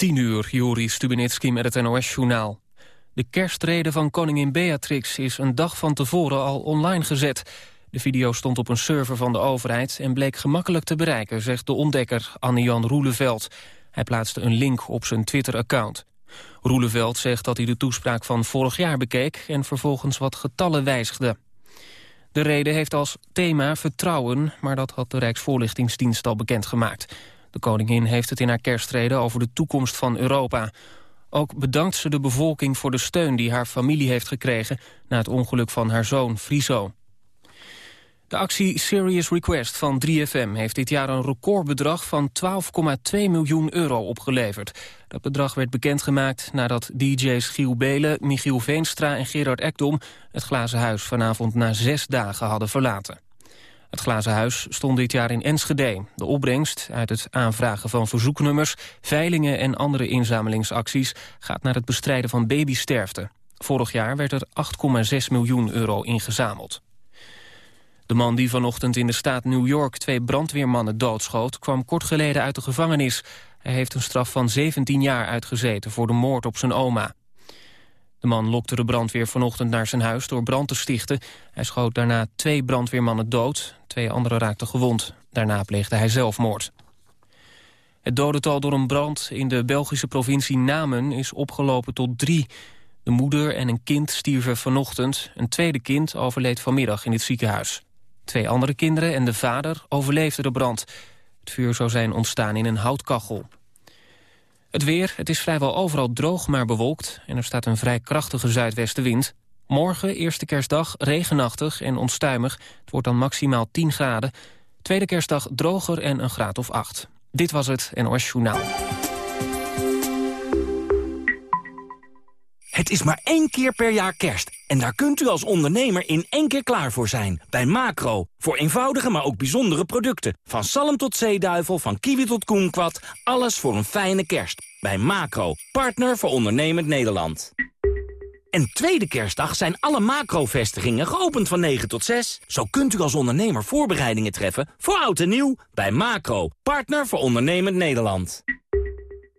10 uur, Juri Stubenitski met het NOS-journaal. De kerstrede van koningin Beatrix is een dag van tevoren al online gezet. De video stond op een server van de overheid en bleek gemakkelijk te bereiken, zegt de ontdekker Anne-Jan Roeleveld. Hij plaatste een link op zijn Twitter-account. Roeleveld zegt dat hij de toespraak van vorig jaar bekeek en vervolgens wat getallen wijzigde. De rede heeft als thema vertrouwen, maar dat had de Rijksvoorlichtingsdienst al bekendgemaakt. De koningin heeft het in haar kerstrede over de toekomst van Europa. Ook bedankt ze de bevolking voor de steun die haar familie heeft gekregen... na het ongeluk van haar zoon Friso. De actie Serious Request van 3FM heeft dit jaar een recordbedrag van 12,2 miljoen euro opgeleverd. Dat bedrag werd bekendgemaakt nadat DJ's Giel Belen, Michiel Veenstra en Gerard Ekdom het Glazen Huis vanavond na zes dagen hadden verlaten. Het Glazen Huis stond dit jaar in Enschede. De opbrengst uit het aanvragen van verzoeknummers, veilingen en andere inzamelingsacties gaat naar het bestrijden van babysterfte. Vorig jaar werd er 8,6 miljoen euro ingezameld. De man die vanochtend in de staat New York twee brandweermannen doodschoot... kwam kort geleden uit de gevangenis. Hij heeft een straf van 17 jaar uitgezeten voor de moord op zijn oma. De man lokte de brandweer vanochtend naar zijn huis door brand te stichten. Hij schoot daarna twee brandweermannen dood. Twee anderen raakten gewond. Daarna pleegde hij zelfmoord. Het dodental door een brand in de Belgische provincie Namen is opgelopen tot drie. De moeder en een kind stierven vanochtend. Een tweede kind overleed vanmiddag in het ziekenhuis. Twee andere kinderen en de vader overleefden de brand. Het vuur zou zijn ontstaan in een houtkachel. Het weer, het is vrijwel overal droog maar bewolkt... en er staat een vrij krachtige zuidwestenwind. Morgen, eerste kerstdag, regenachtig en onstuimig. Het wordt dan maximaal 10 graden. Tweede kerstdag droger en een graad of 8. Dit was het NOS Journaal. Het is maar één keer per jaar kerst. En daar kunt u als ondernemer in één keer klaar voor zijn. Bij Macro. Voor eenvoudige, maar ook bijzondere producten. Van salm tot zeeduivel, van kiwi tot koenkwad. Alles voor een fijne kerst. Bij Macro. Partner voor ondernemend Nederland. En tweede kerstdag zijn alle Macro-vestigingen geopend van 9 tot 6. Zo kunt u als ondernemer voorbereidingen treffen voor oud en nieuw. Bij Macro. Partner voor ondernemend Nederland.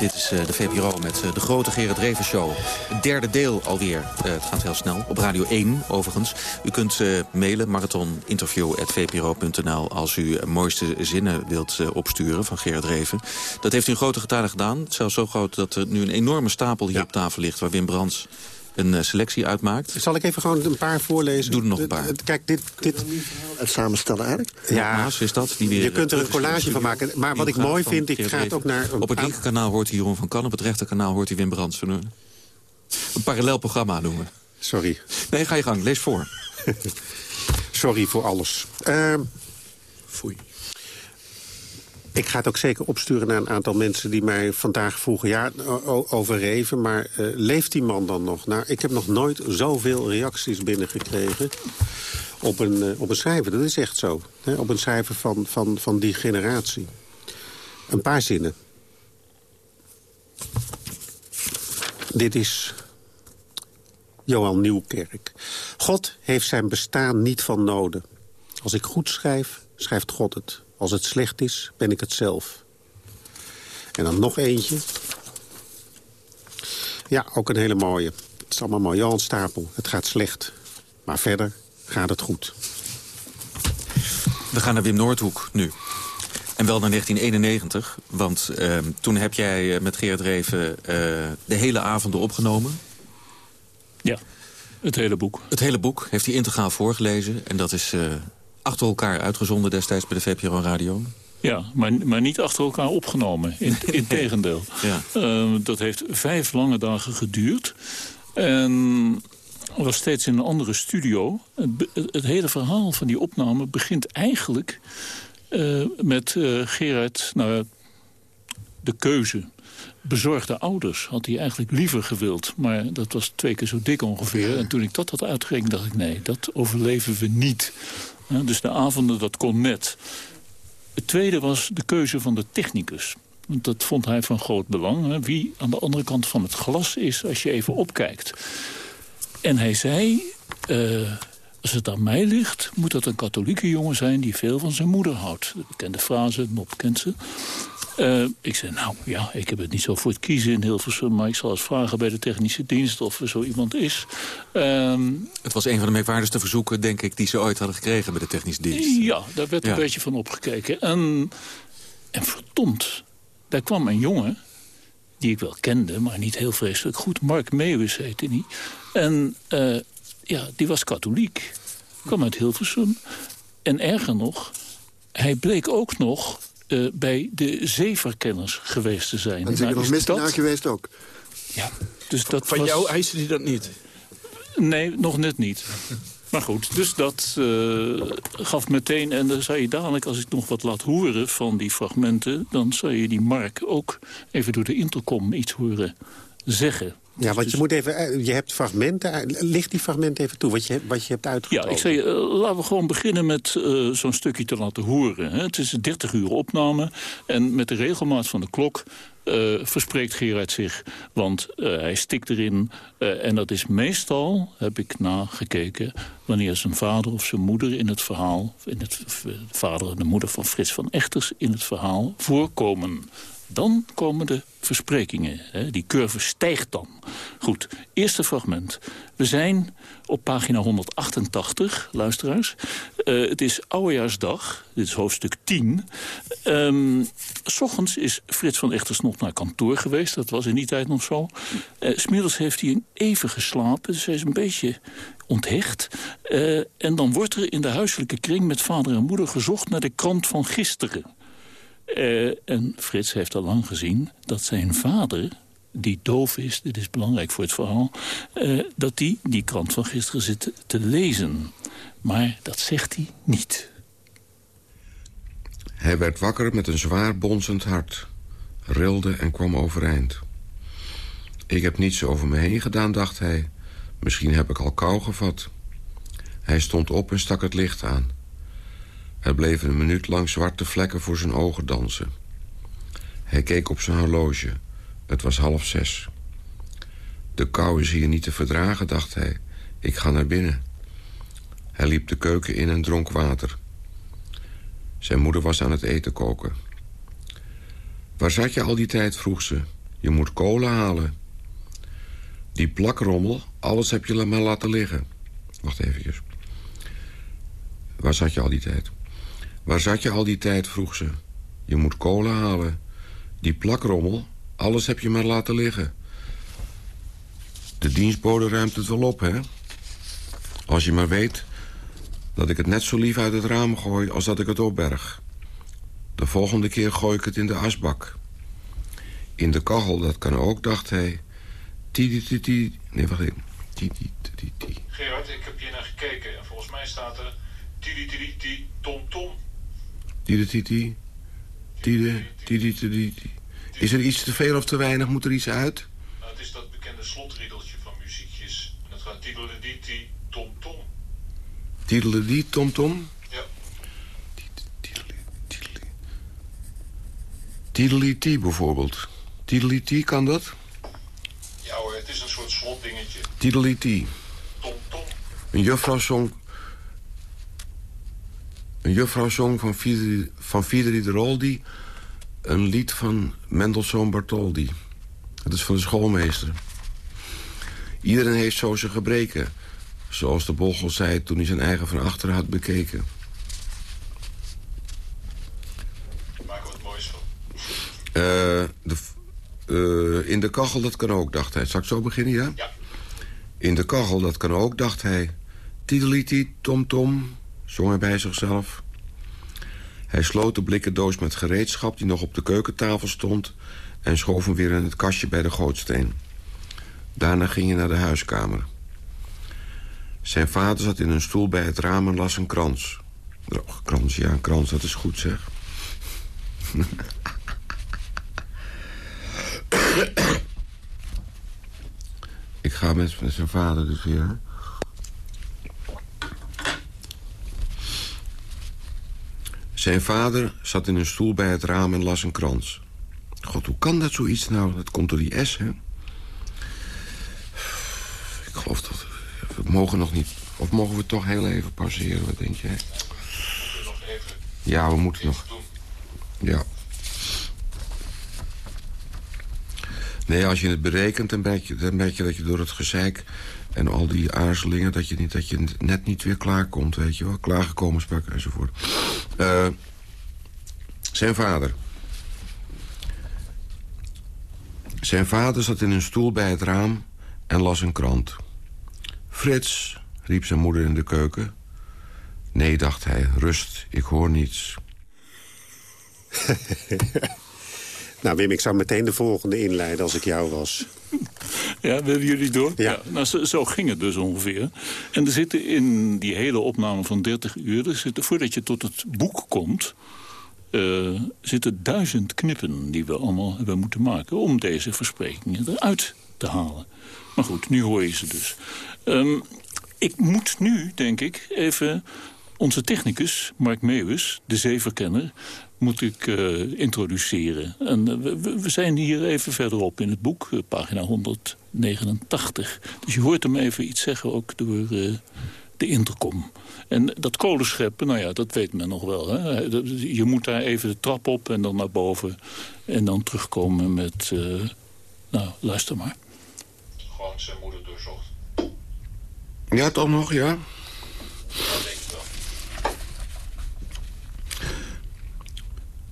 Dit is uh, de VPRO met uh, de grote Gerard Reven Show. Het derde deel alweer. Uh, het gaat heel snel. Op Radio 1 overigens. U kunt mailen marathoninterview.vpro.nl als u mooiste zinnen wilt opsturen van Gerard Reven. Dat heeft u in grote getalen gedaan. Het is zelfs zo groot dat er nu een enorme stapel hier ja. op tafel ligt... waar Wim Brands een uh, selectie uitmaakt. Zal ik even gewoon een paar voorlezen? Doe er nog een paar. Kijk, dit... dit... Het samenstellen eigenlijk? Ja, Maas is dat. Die weer, je kunt er een collage van maken. Maar wat ik mooi vind, ik ga het ook naar... Op het linkerkanaal hoort hij Jeroen van Kan. Op het rechterkanaal hoort hij Wim Brands. Een parallel programma noemen. Sorry. Nee, ga je gang. Lees voor. Sorry voor alles. Uh, Foei. Ik ga het ook zeker opsturen naar een aantal mensen die mij vandaag vroegen... ja, overreven, maar uh, leeft die man dan nog? Nou, ik heb nog nooit zoveel reacties binnengekregen op een, uh, op een schrijver. Dat is echt zo. Hè? Op een schrijver van, van, van die generatie. Een paar zinnen. Dit is Johan Nieuwkerk. God heeft zijn bestaan niet van noden. Als ik goed schrijf, schrijft God het. Als het slecht is, ben ik het zelf. En dan nog eentje. Ja, ook een hele mooie. Het is allemaal mooi. Johan Stapel, het gaat slecht. Maar verder gaat het goed. We gaan naar Wim Noordhoek nu. En wel naar 1991, want uh, toen heb jij met Gerard Reven uh, de hele avonden opgenomen. Ja, het hele boek. Het hele boek heeft hij integraal voorgelezen. En dat is uh, achter elkaar uitgezonden destijds bij de VPRO Radio. Ja, maar, maar niet achter elkaar opgenomen. In, integendeel. Ja. Ehm, dat heeft vijf lange dagen geduurd. En was steeds in een andere studio. Het, hele verhaal van die opname begint eigenlijk eh, met eh, Gerard... Nou, de keuze. Bezorgde ouders had hij eigenlijk liever gewild. Maar dat was twee keer zo dik ongeveer. En toen ik dat had uitgerekend, dacht ik... nee, dat overleven we niet. Ja, dus de avonden, dat kon net. Het tweede was de keuze van de technicus. Want dat vond hij van groot belang. Hè? Wie aan de andere kant van het glas is als je even opkijkt. En hij zei... eh, als het aan mij ligt, moet dat een katholieke jongen zijn... die veel van zijn moeder houdt. De bekende frase, Mop kent ze. Eh, ik zei, nou ja, ik heb het niet zo voor het kiezen in Hilversum... maar ik zal eens vragen bij de technische dienst of er zo iemand is. Ehm, Het was een van de merkwaardigste verzoeken, denk ik... die ze ooit hadden gekregen bij de technische dienst. ja, daar werd Ja. een beetje van opgekeken. En, en verdomd, daar kwam een jongen... die ik wel kende, maar niet heel vreselijk goed. Mark Meeuwis heette die. En eh, ja, die was katholiek. Kwam uit Hilversum. En erger nog, hij bleek ook nog... eh, bij de zeeverkenners geweest te zijn. En zeker Nou, nog misdienaar dat- geweest ook. Ja, dus dat Van was... jou eisen die dat niet. Nee, nog net niet. Maar goed, dus dat eh, gaf meteen... en dan zou je dadelijk, als ik nog wat laat horen van die fragmenten... dan zou je die Mark ook even door de intercom iets horen zeggen. Ja, want Dus- je moet even... eh, Je hebt fragmenten... Licht die fragmenten even toe, wat je, hebt- wat je hebt Ja, uitgekozen. ik zei, eh, laten we gewoon beginnen met eh, zo'n stukje te laten horen. Hè. Het is een 30 uur opname en met de regelmaat van de klok... verspreekt Gerard zich, want hij stikt erin. en dat is meestal, heb ik nagekeken... wanneer zijn vader of zijn moeder in het verhaal... In het, de vader en de moeder van Frits van Echters in het verhaal voorkomen... Dan komen de versprekingen. Hè. Die curve stijgt dan. Goed, eerste fragment. We zijn op pagina 188, luisteraars. Eh, het is Oudejaarsdag, dit is hoofdstuk 10. Ehm, s ochtends is Frits van Echters nog naar kantoor geweest. Dat was in die tijd nog zo. Eh, Smiddags heeft hij even geslapen, dus hij is een beetje onthecht. Eh, en dan wordt er in de huiselijke kring met vader en moeder gezocht... naar de krant van gisteren. Eh, en Frits heeft al lang gezien dat zijn vader, die doof is... dit is belangrijk voor het verhaal... eh, dat die die krant van gisteren zit te lezen. Maar dat zegt hij niet. Hij werd wakker met een zwaar bonzend hart. Rilde en kwam overeind. Ik heb niets over me heen gedaan, dacht hij. Misschien heb ik al kou gevat. Hij stond op en stak het licht aan. Er bleven een minuut lang zwarte vlekken voor zijn ogen dansen. Hij keek op zijn horloge. Het was half zes. De kou is hier niet te verdragen, dacht hij. Ik ga naar binnen. Hij liep de keuken in en dronk water. Zijn moeder was aan het eten koken. Waar zat je al die tijd, vroeg ze. Je moet kolen halen. Die plakrommel, alles heb je maar laten liggen. Wacht eventjes. Waar zat je al die tijd? Waar zat je al die tijd, vroeg ze. Je moet kolen halen. Die plakrommel, alles heb je maar laten liggen. De dienstbode ruimt het wel op, hè? Als je maar weet dat ik het net zo lief uit het raam gooi als dat ik het opberg. De volgende keer gooi ik het in de asbak. In de kachel, dat kan ook, dacht hij. Ti, ti, ti, Nee, wacht even. Ti, ti, ti, ti. Gerard, ik heb hier naar gekeken en volgens mij staat er... Tili tili ti tom tom. Ti, ti, ti. Ti, ti, ti, ti, ti. Is er iets te veel of te weinig? Moet er iets uit? Nou, het is dat bekende slotriedeltje van muziekjes. En dat gaat tideli ti tom tom. Tideledie, tom, tom. Ja. Tideliti bijvoorbeeld. Tideliti, kan dat? Ja hoor, het is een soort slotdingetje. Tideliti. Tom tom. Een juffrouw zong... Een juffrouw zong van van Fiederi de Roldi... een lied van Mendelssohn Bartholdy. Het is van de schoolmeester. Iedereen heeft zo zijn gebreken. Zoals de Bochel zei toen hij zijn eigen van achteren had bekeken. Maak wat moois van. Eh, de, eh, in de kachel, dat kan ook, dacht hij. Zal ik zo beginnen, ja? Ja. In de kachel, dat kan ook, dacht hij. Tideliti, tom tom, zong hij bij zichzelf. Hij sloot de blikken doos met gereedschap die nog op de keukentafel stond... en schoof hem weer in het kastje bij de gootsteen. Daarna ging hij naar de huiskamer. Zijn vader zat in een stoel bij het raam en las een krans. Oh, krans, ja, een krans, dat is goed, zeg. Ik ga met, met zijn vader dus weer. Zijn vader zat in een stoel bij het raam en las een krans. God, hoe kan dat zoiets nou? Dat komt door die S, hè? Ik geloof dat... We mogen nog niet... Of mogen we toch heel even pauzeren? Wat denk jij? Ja, we moeten nog... Ja. Nee, als je het berekent, dan merk, je, je dat je door het gezeik... en al die aarzelingen, dat je, niet, dat je net niet weer klaarkomt, weet je wel. Klaargekomen sprak enzovoort. Uh, zijn vader. Zijn vader zat in een stoel bij het raam en las een krant. Frits, riep zijn moeder in de keuken. Nee, dacht hij, rust, ik hoor niets. nou, Wim, ik zou meteen de volgende inleiden als ik jou was. Ja, willen jullie door? Ja. nou, zo, zo, ging het dus ongeveer. En er zitten in die hele opname van 30 uur... Er zitten, voordat je tot het boek komt... Uh, zitten duizend knippen die we allemaal hebben moeten maken... om deze versprekingen eruit te halen. Maar goed, nu hoor je ze dus. Um, ik moet nu, denk ik, even onze technicus, Mark Meeuwis, de zeeverkenner, moet ik uh, introduceren. En uh, we, we, zijn hier even verderop in het boek, uh, pagina 189. Dus je hoort hem even iets zeggen, ook door de intercom. En dat kolenscheppen, nou ja, dat weet men nog wel. Hè? Je moet daar even de trap op en dan naar boven. En dan terugkomen met... nou, luister maar. Gewoon zijn moeder doorzocht. Ja, toch nog, ja? Ja, denk ik wel.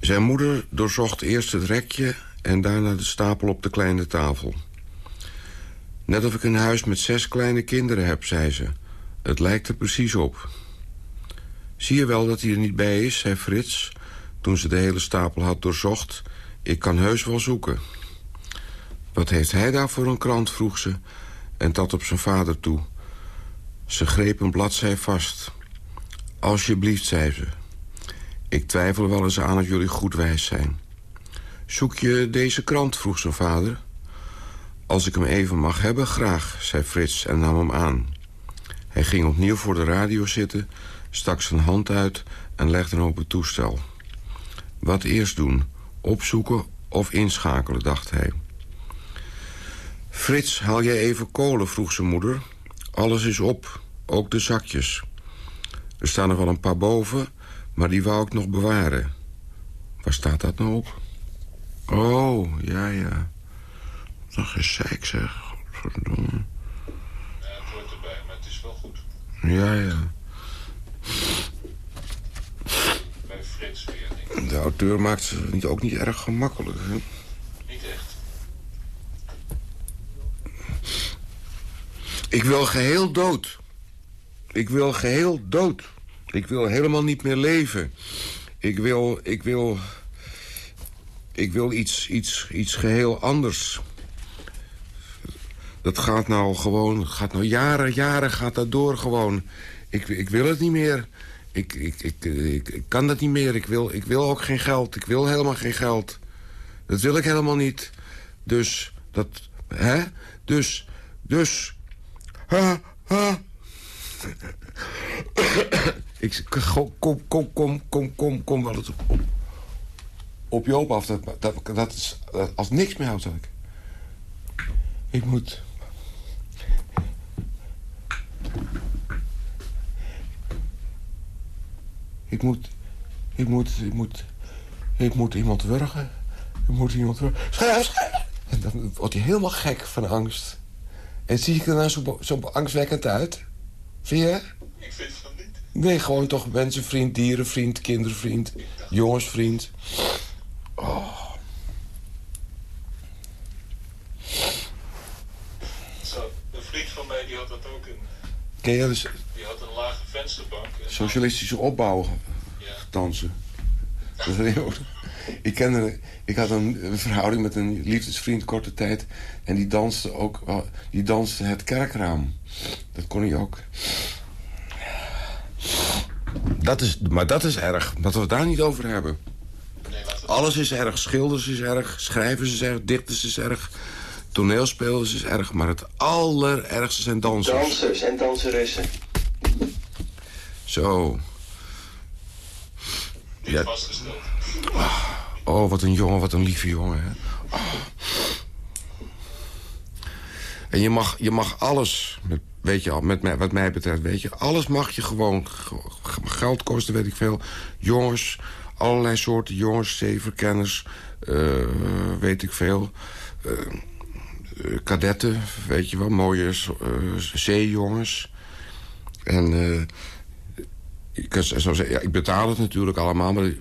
Zijn moeder doorzocht eerst het rekje en daarna de stapel op de kleine tafel. Net of ik een huis met zes kleine kinderen heb, zei ze. Het lijkt er precies op. Zie je wel dat hij er niet bij is, zei Frits... toen ze de hele stapel had doorzocht. Ik kan heus wel zoeken. Wat heeft hij daar voor een krant, vroeg ze... en dat op zijn vader toe. Ze greep een bladzij vast. Alsjeblieft, zei ze. Ik twijfel wel eens aan of jullie goed wijs zijn. Zoek je deze krant, vroeg zijn vader. Als ik hem even mag hebben, graag, zei Frits en nam hem aan. Hij ging opnieuw voor de radio zitten, stak zijn hand uit en legde hem op het toestel. Wat eerst doen, opzoeken of inschakelen, dacht hij. Frits, haal jij even kolen, vroeg zijn moeder. Alles is op, ook de zakjes. Er staan er wel een paar boven, maar die wou ik nog bewaren. Waar staat dat nou op? Oh, ja, ja. Nog gezeik, zeg. Verdomme. Ja, het hoort erbij, maar het is wel goed. Ja, ja. Bij Frits weer, denk ik. De auteur maakt het niet, ook niet erg gemakkelijk, hè? Niet echt. Ik wil geheel dood. Ik wil geheel dood. Ik wil helemaal niet meer leven. Ik wil, ik wil, ik wil iets, iets, iets geheel anders. Dat gaat nou gewoon, gaat nou jaren, jaren gaat dat door gewoon. Ik, ik wil het niet meer. Ik, ik, ik, ik, ik kan dat niet meer. Ik wil, ik wil ook geen geld. Ik wil helemaal geen geld. Dat wil ik helemaal niet. Dus, dat, hè? Dus, dus... Ha, ha. Ik kom, kom, kom, kom, kom, kom, wel op, op Joop af. Dat, dat, dat is als niks meer houdt, ik. Ik moet... Ik moet... Ik moet... Ik moet... Iemand wurgen. Ik moet iemand wurgen. En dan wordt hij helemaal gek van angst. En zie ik er nou zo, zo angstwekkend uit? Vind je? Ik vind niet. Nee, gewoon toch mensenvriend, dierenvriend, kindervriend, jongensvriend. Oh. Zo, een vriend van mij die had dat ook een... Ken je dus Die had een lage vensterbank. en- socialistische opbouw Ja. dansen? ik, kende, ik had een, een, verhouding met een liefdesvriend korte tijd. En die danste ook die danste het kerkraam. Dat kon hij ook. Dat is, maar dat is erg, dat we het daar niet over hebben. Alles is erg. Schilders is erg, schrijvers is erg, dichters is erg... toneelspelers is erg, maar het allerergste zijn dansers. Dansers en danseressen. Zo. Ja. vastgesteld. Oh, wat een jongen, wat een lieve jongen. Hè? Oh. En je mag, je mag alles, met, weet je al, met mij, wat mij betreft, weet je... alles mag je gewoon geld kosten, weet ik veel. Jongens, allerlei soorten jongens, zeeverkenners, uh, weet ik veel. Uh, kadetten, weet je wel, mooie zeejongens. En ik, kan zo zeggen, ja, ik betaal het natuurlijk allemaal, maar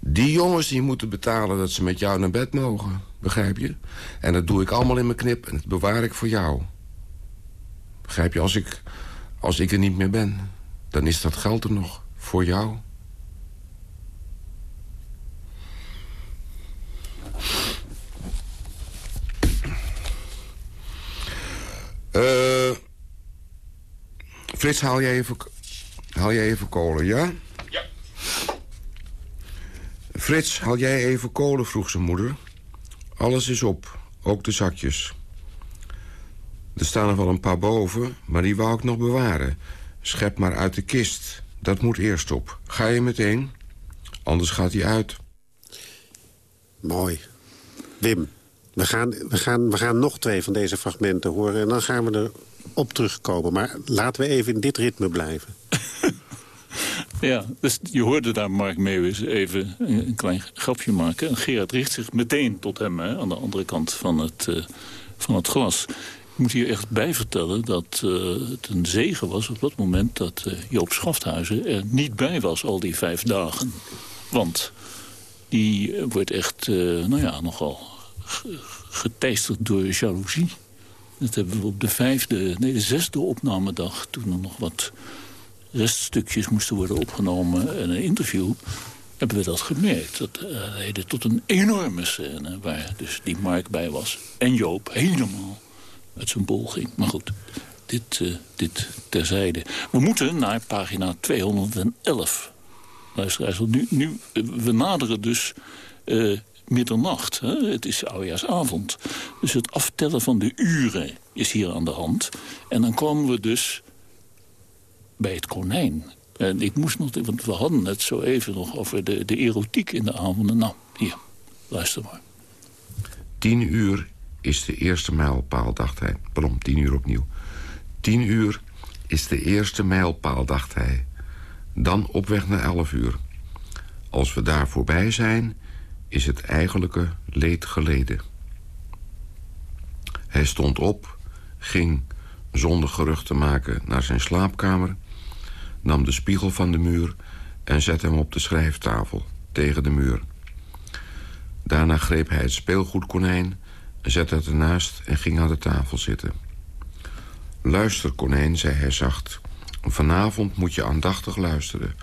die jongens die moeten betalen dat ze met jou naar bed mogen. Begrijp je? En dat doe ik allemaal in mijn knip en dat bewaar ik voor jou. Begrijp je? Als ik, als ik er niet meer ben, dan is dat geld er nog. Voor jou. Uh, Frits, haal jij even, haal jij even kolen, ja? Ja. Frits, haal jij even kolen, vroeg zijn moeder. Alles is op, ook de zakjes. Er staan er wel een paar boven, maar die wou ik nog bewaren. Schep maar uit de kist, dat moet eerst op. Ga je meteen? Anders gaat hij uit. Mooi. Wim, we gaan, we, gaan, we gaan nog twee van deze fragmenten horen... en dan gaan we er op terugkomen. Maar laten we even in dit ritme blijven. Ja, dus je hoorde daar Mark Meeuwis even een klein grapje maken. En Gerard richt zich meteen tot hem hè, aan de andere kant van het, uh, van het glas. Moet hier echt bij vertellen dat uh, het een zegen was op dat moment... dat uh, Joop Schafthuizen er niet bij was al die vijf dagen. Want die wordt echt, nou ja, nogal geteisterd door jaloezie. Dat hebben we op de vijfde, nee de zesde opnamedag... toen er nog wat reststukjes moesten worden opgenomen en een interview... hebben we dat gemerkt. Dat leidde tot een enorme scène waar dus die Mark bij was. En Joop helemaal met zijn bol ging. Maar goed, dit, uh, dit terzijde. We moeten naar pagina 211. Luisteraars, nu, nu, we naderen dus uh, middernacht. Hè? Het is oudejaarsavond. Dus het aftellen van de uren is hier aan de hand. En dan komen we dus bij het konijn. En ik moest nog, want we hadden het zo even nog over de, de erotiek in de avonden. Nou, hier, luister maar. Tien uur is de eerste mijlpaal, dacht hij. Pardon, tien uur opnieuw. Tien uur is de eerste mijlpaal, dacht hij. Dan op weg naar elf uur. Als we daar voorbij zijn, is het eigenlijke leed geleden. Hij stond op, ging, zonder gerucht te maken, naar zijn slaapkamer... nam de spiegel van de muur en zette hem op de schrijftafel, tegen de muur. Daarna greep hij het speelgoedkonijn, zette het ernaast en ging aan de tafel zitten. Luister, konijn, zei hij zacht. Vanavond moet je aandachtig luisteren.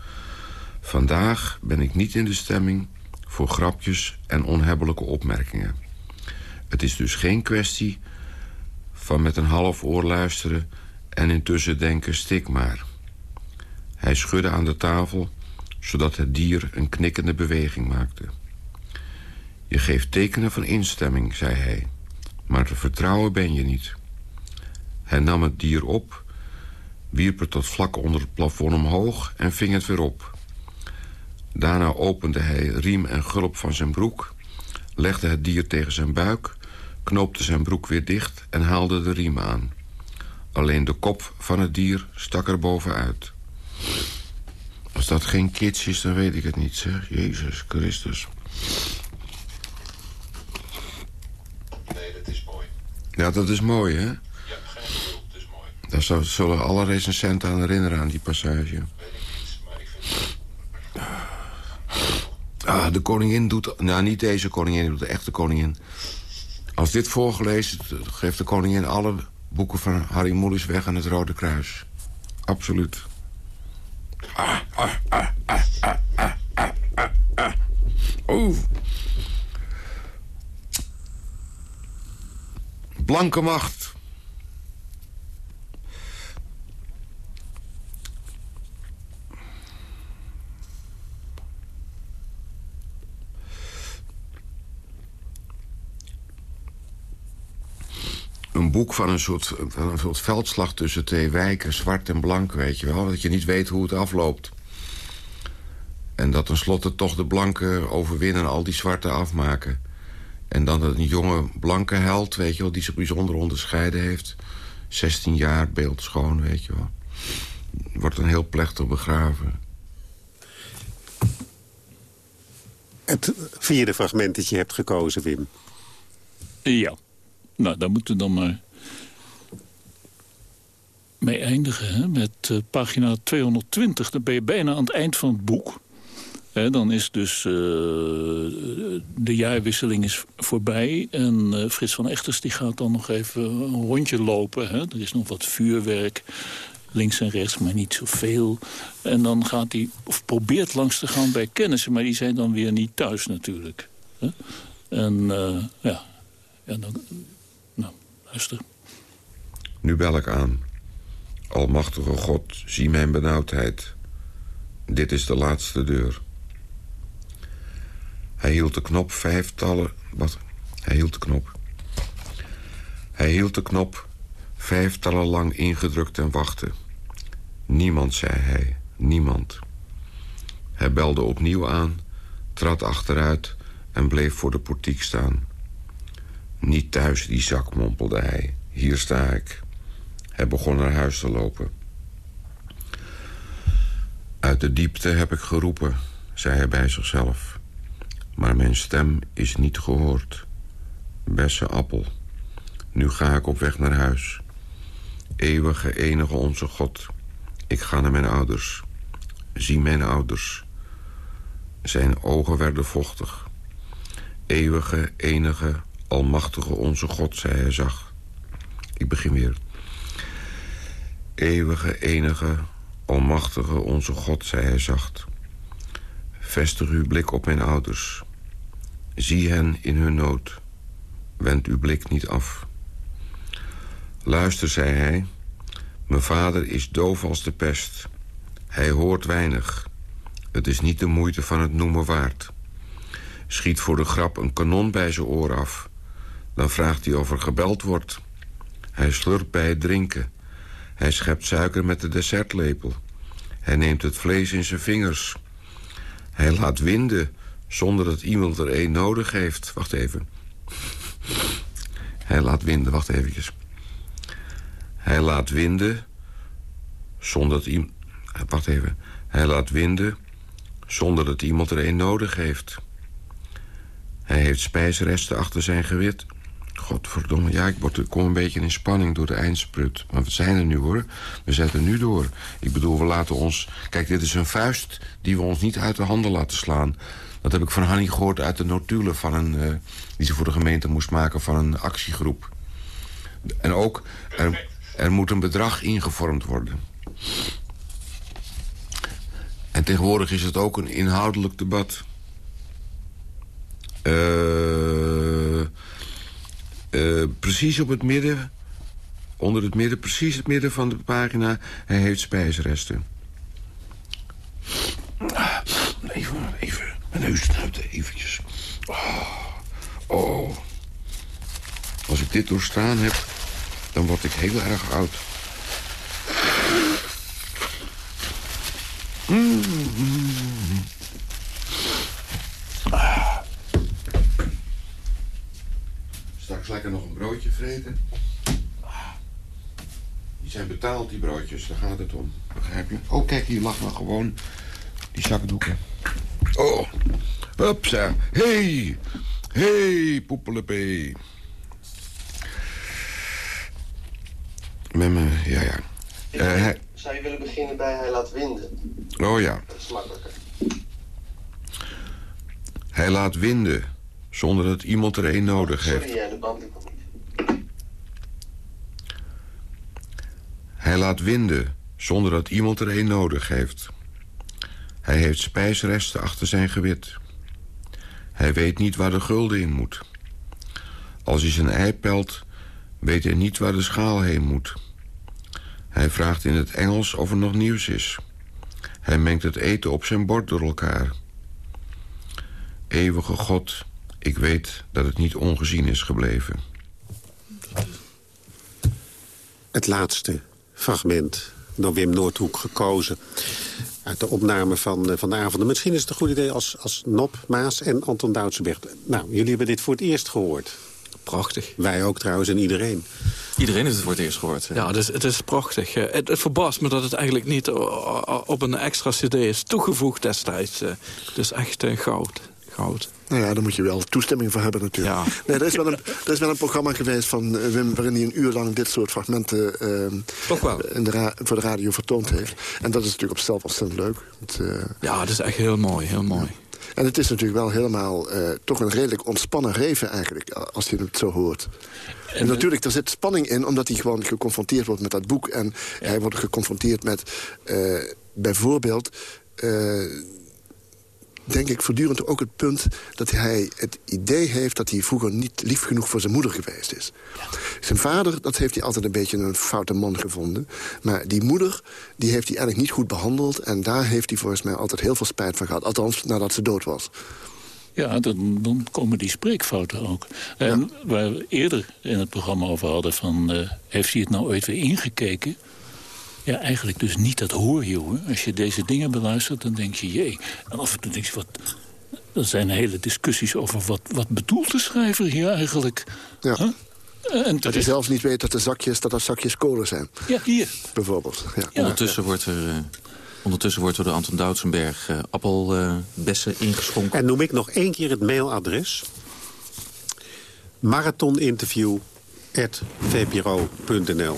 Vandaag ben ik niet in de stemming voor grapjes en onhebbelijke opmerkingen. Het is dus geen kwestie van met een half oor luisteren... en intussen denken, stik maar. Hij schudde aan de tafel, zodat het dier een knikkende beweging maakte. Je geeft tekenen van instemming, zei hij, maar te vertrouwen ben je niet. Hij nam het dier op, wierp het tot vlak onder het plafond omhoog en ving het weer op. Daarna opende hij riem en gulp van zijn broek... legde het dier tegen zijn buik, knoopte zijn broek weer dicht... en haalde de riem aan. Alleen de kop van het dier stak er bovenuit. Als dat geen kitsch is, dan weet ik het niet, zeg. Jezus Christus. Nee, dat is mooi. Ja, dat is mooi, hè? Ja, geen bedoel, het is mooi. Daar zullen alle recensenten aan herinneren, aan die passage. Ah, de koningin doet... Nou, niet deze koningin, doet de echte koningin. Als dit voorgelezen, geeft de koningin alle boeken van Harry Mulisch weg aan het Rode Kruis. Absoluut. Ah, ah, ah, ah, ah, ah, ah, ah. Oh. Blanke macht. Een boek van een soort, van een soort veldslag tussen twee wijken, zwart en blank, weet je wel. Dat je niet weet hoe het afloopt. En dat tenslotte toch de blanken overwinnen en al die zwarte afmaken. En dan een jonge blanke held, weet je wel, die zich bijzonder onderscheiden heeft. 16 jaar, beeldschoon, weet je wel. Wordt een heel plechtig begraven. Het vierde fragment dat je hebt gekozen, Wim. Ja. Nou, daar moeten we dan maar mee eindigen. Hè? Met uh, pagina 220. Dan ben je bijna aan het eind van het boek. Dan is dus uh, de jaarwisseling is voorbij. En uh, Frits van Echters die gaat dan nog even een rondje lopen. Er is nog wat vuurwerk. Links en rechts, maar niet zoveel. En dan gaat hij, of probeert langs te gaan bij kennissen. Maar die zijn dan weer niet thuis natuurlijk. En ja, ja dan, nou, luister. Nu bel ik aan. Almachtige God, zie mijn benauwdheid. Dit is de laatste deur. Hij hield de knop vijftallen... Wat? Hij hield de knop. Hij hield de knop vijftallen lang ingedrukt en wachtte. Niemand, zei hij. Niemand. Hij belde opnieuw aan, trad achteruit en bleef voor de portiek staan. Niet thuis, die zak, mompelde hij. Hier sta ik. Hij begon naar huis te lopen. Uit de diepte heb ik geroepen, zei hij bij zichzelf. Maar mijn stem is niet gehoord. Besse appel. Nu ga ik op weg naar huis. Eeuwige, enige onze God. Ik ga naar mijn ouders. Zie mijn ouders. Zijn ogen werden vochtig. Eeuwige, enige, almachtige onze God, zei hij zacht. Ik begin weer. Eeuwige, enige, almachtige onze God, zei hij zacht. Vestig uw blik op mijn ouders. Zie hen in hun nood. Wend uw blik niet af. Luister, zei hij. Mijn vader is doof als de pest. Hij hoort weinig. Het is niet de moeite van het noemen waard. Schiet voor de grap een kanon bij zijn oor af. Dan vraagt hij of er gebeld wordt. Hij slurpt bij het drinken. Hij schept suiker met de dessertlepel. Hij neemt het vlees in zijn vingers. Hij laat winden zonder dat iemand er een nodig heeft. Wacht even. Hij laat winden, wacht eventjes. Hij laat winden zonder dat iemand... Wacht even. Hij laat winden zonder dat iemand er een nodig heeft. Hij heeft spijsresten achter zijn gewit. Godverdomme, ja, ik, word, ik kom een beetje in spanning door de eindsprut. Maar we zijn er nu, hoor. We zetten nu door. Ik bedoel, we laten ons... Kijk, dit is een vuist die we ons niet uit de handen laten slaan. Dat heb ik van Hanny gehoord uit de notulen van een... Uh, die ze voor de gemeente moest maken van een actiegroep. En ook, er, er moet een bedrag ingevormd worden. En tegenwoordig is het ook een inhoudelijk debat. Uh, uh, precies op het midden, onder het midden, precies het midden van de pagina... hij heeft spijsresten. Even, snuiten, eventjes. Oh, oh. Als ik dit doorstaan heb, dan word ik heel erg oud. Straks lekker nog een broodje vreten. Die zijn betaald, die broodjes. Daar gaat het om. Begrijp je? Oh, kijk, hier lag nog gewoon die zakdoeken. Oh, hupsa. Hey, hey, poepelepee. Met me, ja, ja. Uh, hij... Zou je willen beginnen bij hij laat winden? Oh ja. Dat is makkelijker. Hij laat winden, zonder dat iemand er een nodig heeft. Sorry, jij de band niet. Hij laat winden, zonder dat iemand er een nodig heeft. Hij heeft spijsresten achter zijn gewit. Hij weet niet waar de gulden in moet. Als hij zijn ei pelt, weet hij niet waar de schaal heen moet. Hij vraagt in het Engels of er nog nieuws is. Hij mengt het eten op zijn bord door elkaar. Eeuwige God, ik weet dat het niet ongezien is gebleven. Het laatste fragment door Wim Noordhoek gekozen. Uit de opname van, eh, van de avond. Misschien is het een goed idee als, als Nop, Maas en Anton Doutsenberg. Nou, jullie hebben dit voor het eerst gehoord. Prachtig. Wij ook trouwens en iedereen. Iedereen heeft het voor het eerst gehoord. Ja, het is, het is prachtig. Eh, Het, het verbaast me dat het eigenlijk niet eh, op een extra cd is toegevoegd destijds. Het is echt goud. Nou ja, daar moet je wel toestemming voor hebben natuurlijk. Ja. Nee, er, is wel een, er is wel een programma geweest van eh, Wim... waarin hij een uur lang dit soort fragmenten Toch wel. in de ra- voor de radio vertoond heeft. En dat is natuurlijk op zichzelf ontzettend leuk. Het, eh, Ja, het is echt heel mooi, heel mooi. en het is natuurlijk wel helemaal eh, toch een redelijk ontspannen reven eigenlijk... als je het zo hoort. En, natuurlijk, er zit spanning in, omdat hij gewoon geconfronteerd wordt met dat boek. En hij wordt geconfronteerd met eh, bijvoorbeeld... eh, denk ik voortdurend ook het punt dat hij het idee heeft... dat hij vroeger niet lief genoeg voor zijn moeder geweest is. Zijn vader, dat heeft hij altijd een beetje een foute man gevonden. Maar die moeder, die heeft hij eigenlijk niet goed behandeld... en daar heeft hij volgens mij altijd heel veel spijt van gehad. Althans, nadat ze dood was. Ja, dan, dan komen die spreekfouten ook. En waar we eerder in het programma over hadden van... eh, heeft hij het nou ooit weer ingekeken? Ja, eigenlijk dus niet, dat hoor je hoor. Als je deze dingen beluistert, dan denk je, jee. En af en toe denk je, wat... Er zijn hele discussies over wat, wat bedoelt de schrijver hier eigenlijk? Ja. Huh? En Dat hij terecht- zelfs niet weet dat de zakjes, dat er zakjes kolen zijn. Ja, hier. Bijvoorbeeld. Ja. Ondertussen, wordt er, eh, ondertussen wordt er door Anton Doutsenberg eh, appelbessen ingeschonken. En noem ik nog één keer het mailadres. marathoninterview.vpro.nl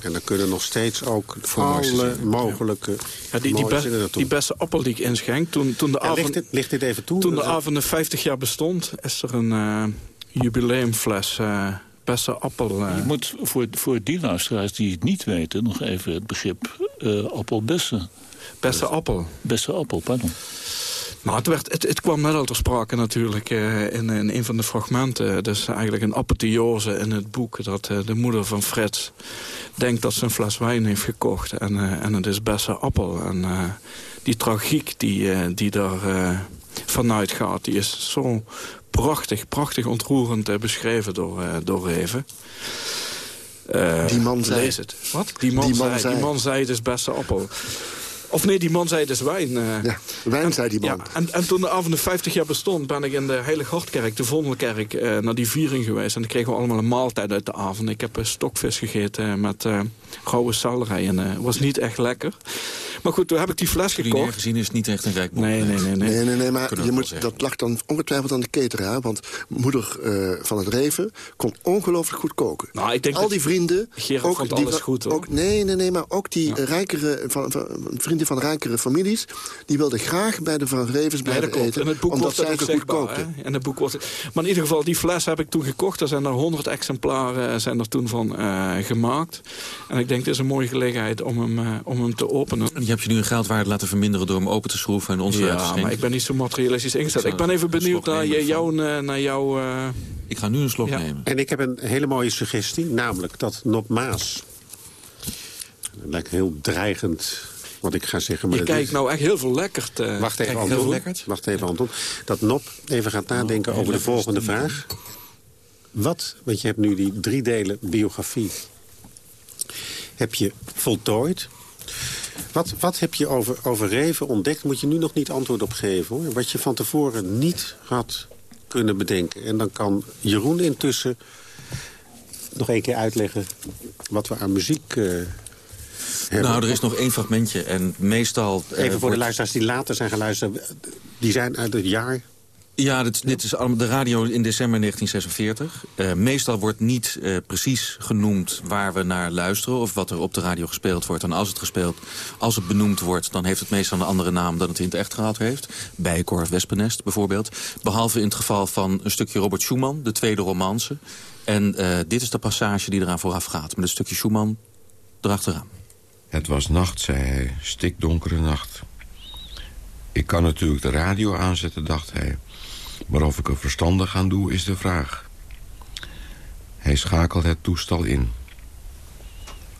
En dan kunnen nog steeds ook alle mogelijke Ja, die, die, die beste appel die ik inschenk, toen, toen de avond... ligt, dit, ligt even toe? Toen de avond de 50 jaar bestond, is er een eh, jubileumfles eh beste appel. eh. Je moet voor, voor die luisteraars die het niet weten... nog even het begrip eh appelbessen. beste appel. Beste appel, pardon. Nou, het, werd, het, het kwam net al ter sprake natuurlijk eh, in, in een van de fragmenten. Dus eigenlijk een apotheose in het boek. Dat eh, de moeder van Frits denkt dat ze een fles wijn heeft gekocht. En, en het is beste appel. En die tragiek die, die daar vanuit gaat... die is zo prachtig, prachtig ontroerend beschreven door, door Reven. Die man zei- Lees het. Wat? Die man, Die man zei, zei- Die man zei het is beste appel. Of nee, die man zei het is wijn. eh. Ja, wijn, zei die man. Ja, en, en toen de avond de 50 jaar bestond, ben ik in de Heilige Hartkerk, de Vondelkerk, eh, naar die viering geweest. En dan kregen we allemaal een maaltijd uit de avond. Ik heb eh, stokvis gegeten met eh rauwe selderij. En het was niet echt lekker. Maar goed, toen heb ik die fles Culinair gekocht. gezien is het niet echt een rijk Nee, nee, nee. nee. Nee, nee, nee, maar je moet, dat lag dan ongetwijfeld aan de cateraar. Want moeder eh, van het Reven kon ongelooflijk goed koken. Nou, ik denk Al die vrienden... Gerard vond die, alles goed, hoor. Ook, nee, nee, nee, maar ook die rijkere, van, van, vrienden van rijkere families... die wilden graag bij de Van Revens blijven eten. In het boek omdat zij zo goed kookten. In het boek het... Maar in ieder geval, die fles heb ik toen gekocht. Er zijn er 100 exemplaren eh, zijn er toen van eh, gemaakt. En ik denk, het is een mooie gelegenheid om hem, eh, om hem te openen. Je hebt je nu een geldwaarde laten verminderen door hem open te schroeven en ons te Ja, maar ik ben niet zo materialistisch ingesteld. Ik ben even benieuwd naar, eh, Naar jouw eh, Ik ga nu een slok Ja. nemen. En ik heb een hele mooie suggestie, namelijk dat Nop Maas... Dat lijkt heel dreigend wat ik ga zeggen. Maar je dat kijkt is- nou echt heel veel lekker te... Wacht even, Anton. Wacht even, Anton. Dat Nop even gaat nadenken Oh, over de volgende vraag. Wat, want je hebt nu die drie delen biografie... heb je voltooid. Wat, wat heb je over, over Reven ontdekt? Moet je nu nog niet antwoord op geven, hoor. Wat je van tevoren niet had kunnen bedenken. En dan kan Jeroen intussen nog één keer uitleggen... wat we aan muziek eh, hebben. Nou, er is nog één fragmentje. En meestal... eh, Even voor de luisteraars die later zijn geluisterd. Die zijn uit het jaar Ja, dit, dit is de radio in december 1946. Eh, meestal wordt niet eh, precies genoemd waar we naar luisteren... of wat er op de radio gespeeld wordt. En als het gespeeld, als het benoemd wordt... dan heeft het meestal een andere naam dan het in het echt gehad heeft. Bijenkorf Wespennest bijvoorbeeld. Behalve in het geval van een stukje Robert Schumann, de tweede romance. En dit is de passage die eraan vooraf gaat. Met een stukje Schumann erachteraan. Het was nacht, zei hij, stikdonkere nacht. Ik kan natuurlijk de radio aanzetten, dacht hij. Maar of ik er verstandig aan doe, is de vraag. Hij schakelt het toestel in.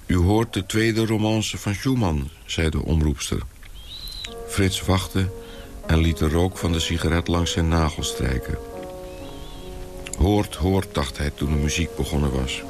U hoort de tweede romance van Schumann, zei de omroepster. Frits wachtte en liet de rook van de sigaret langs zijn nagel strijken. Hoort, hoort, dacht hij toen de muziek begonnen was.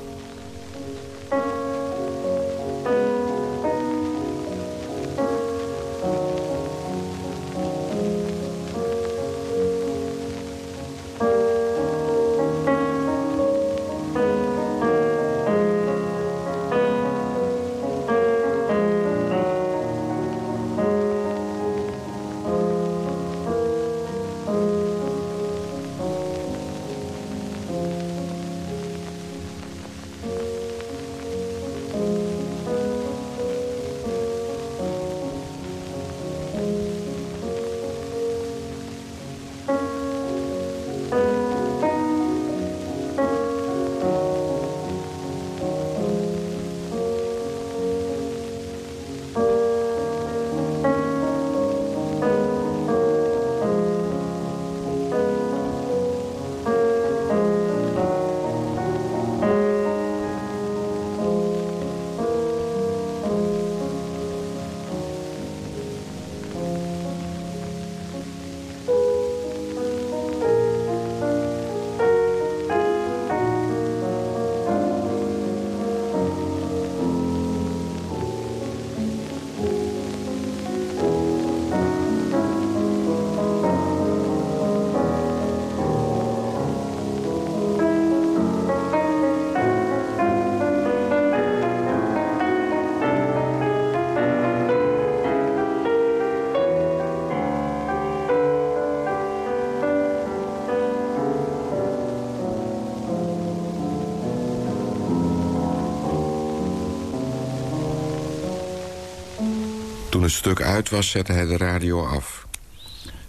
Het stuk uit was, zette hij de radio af.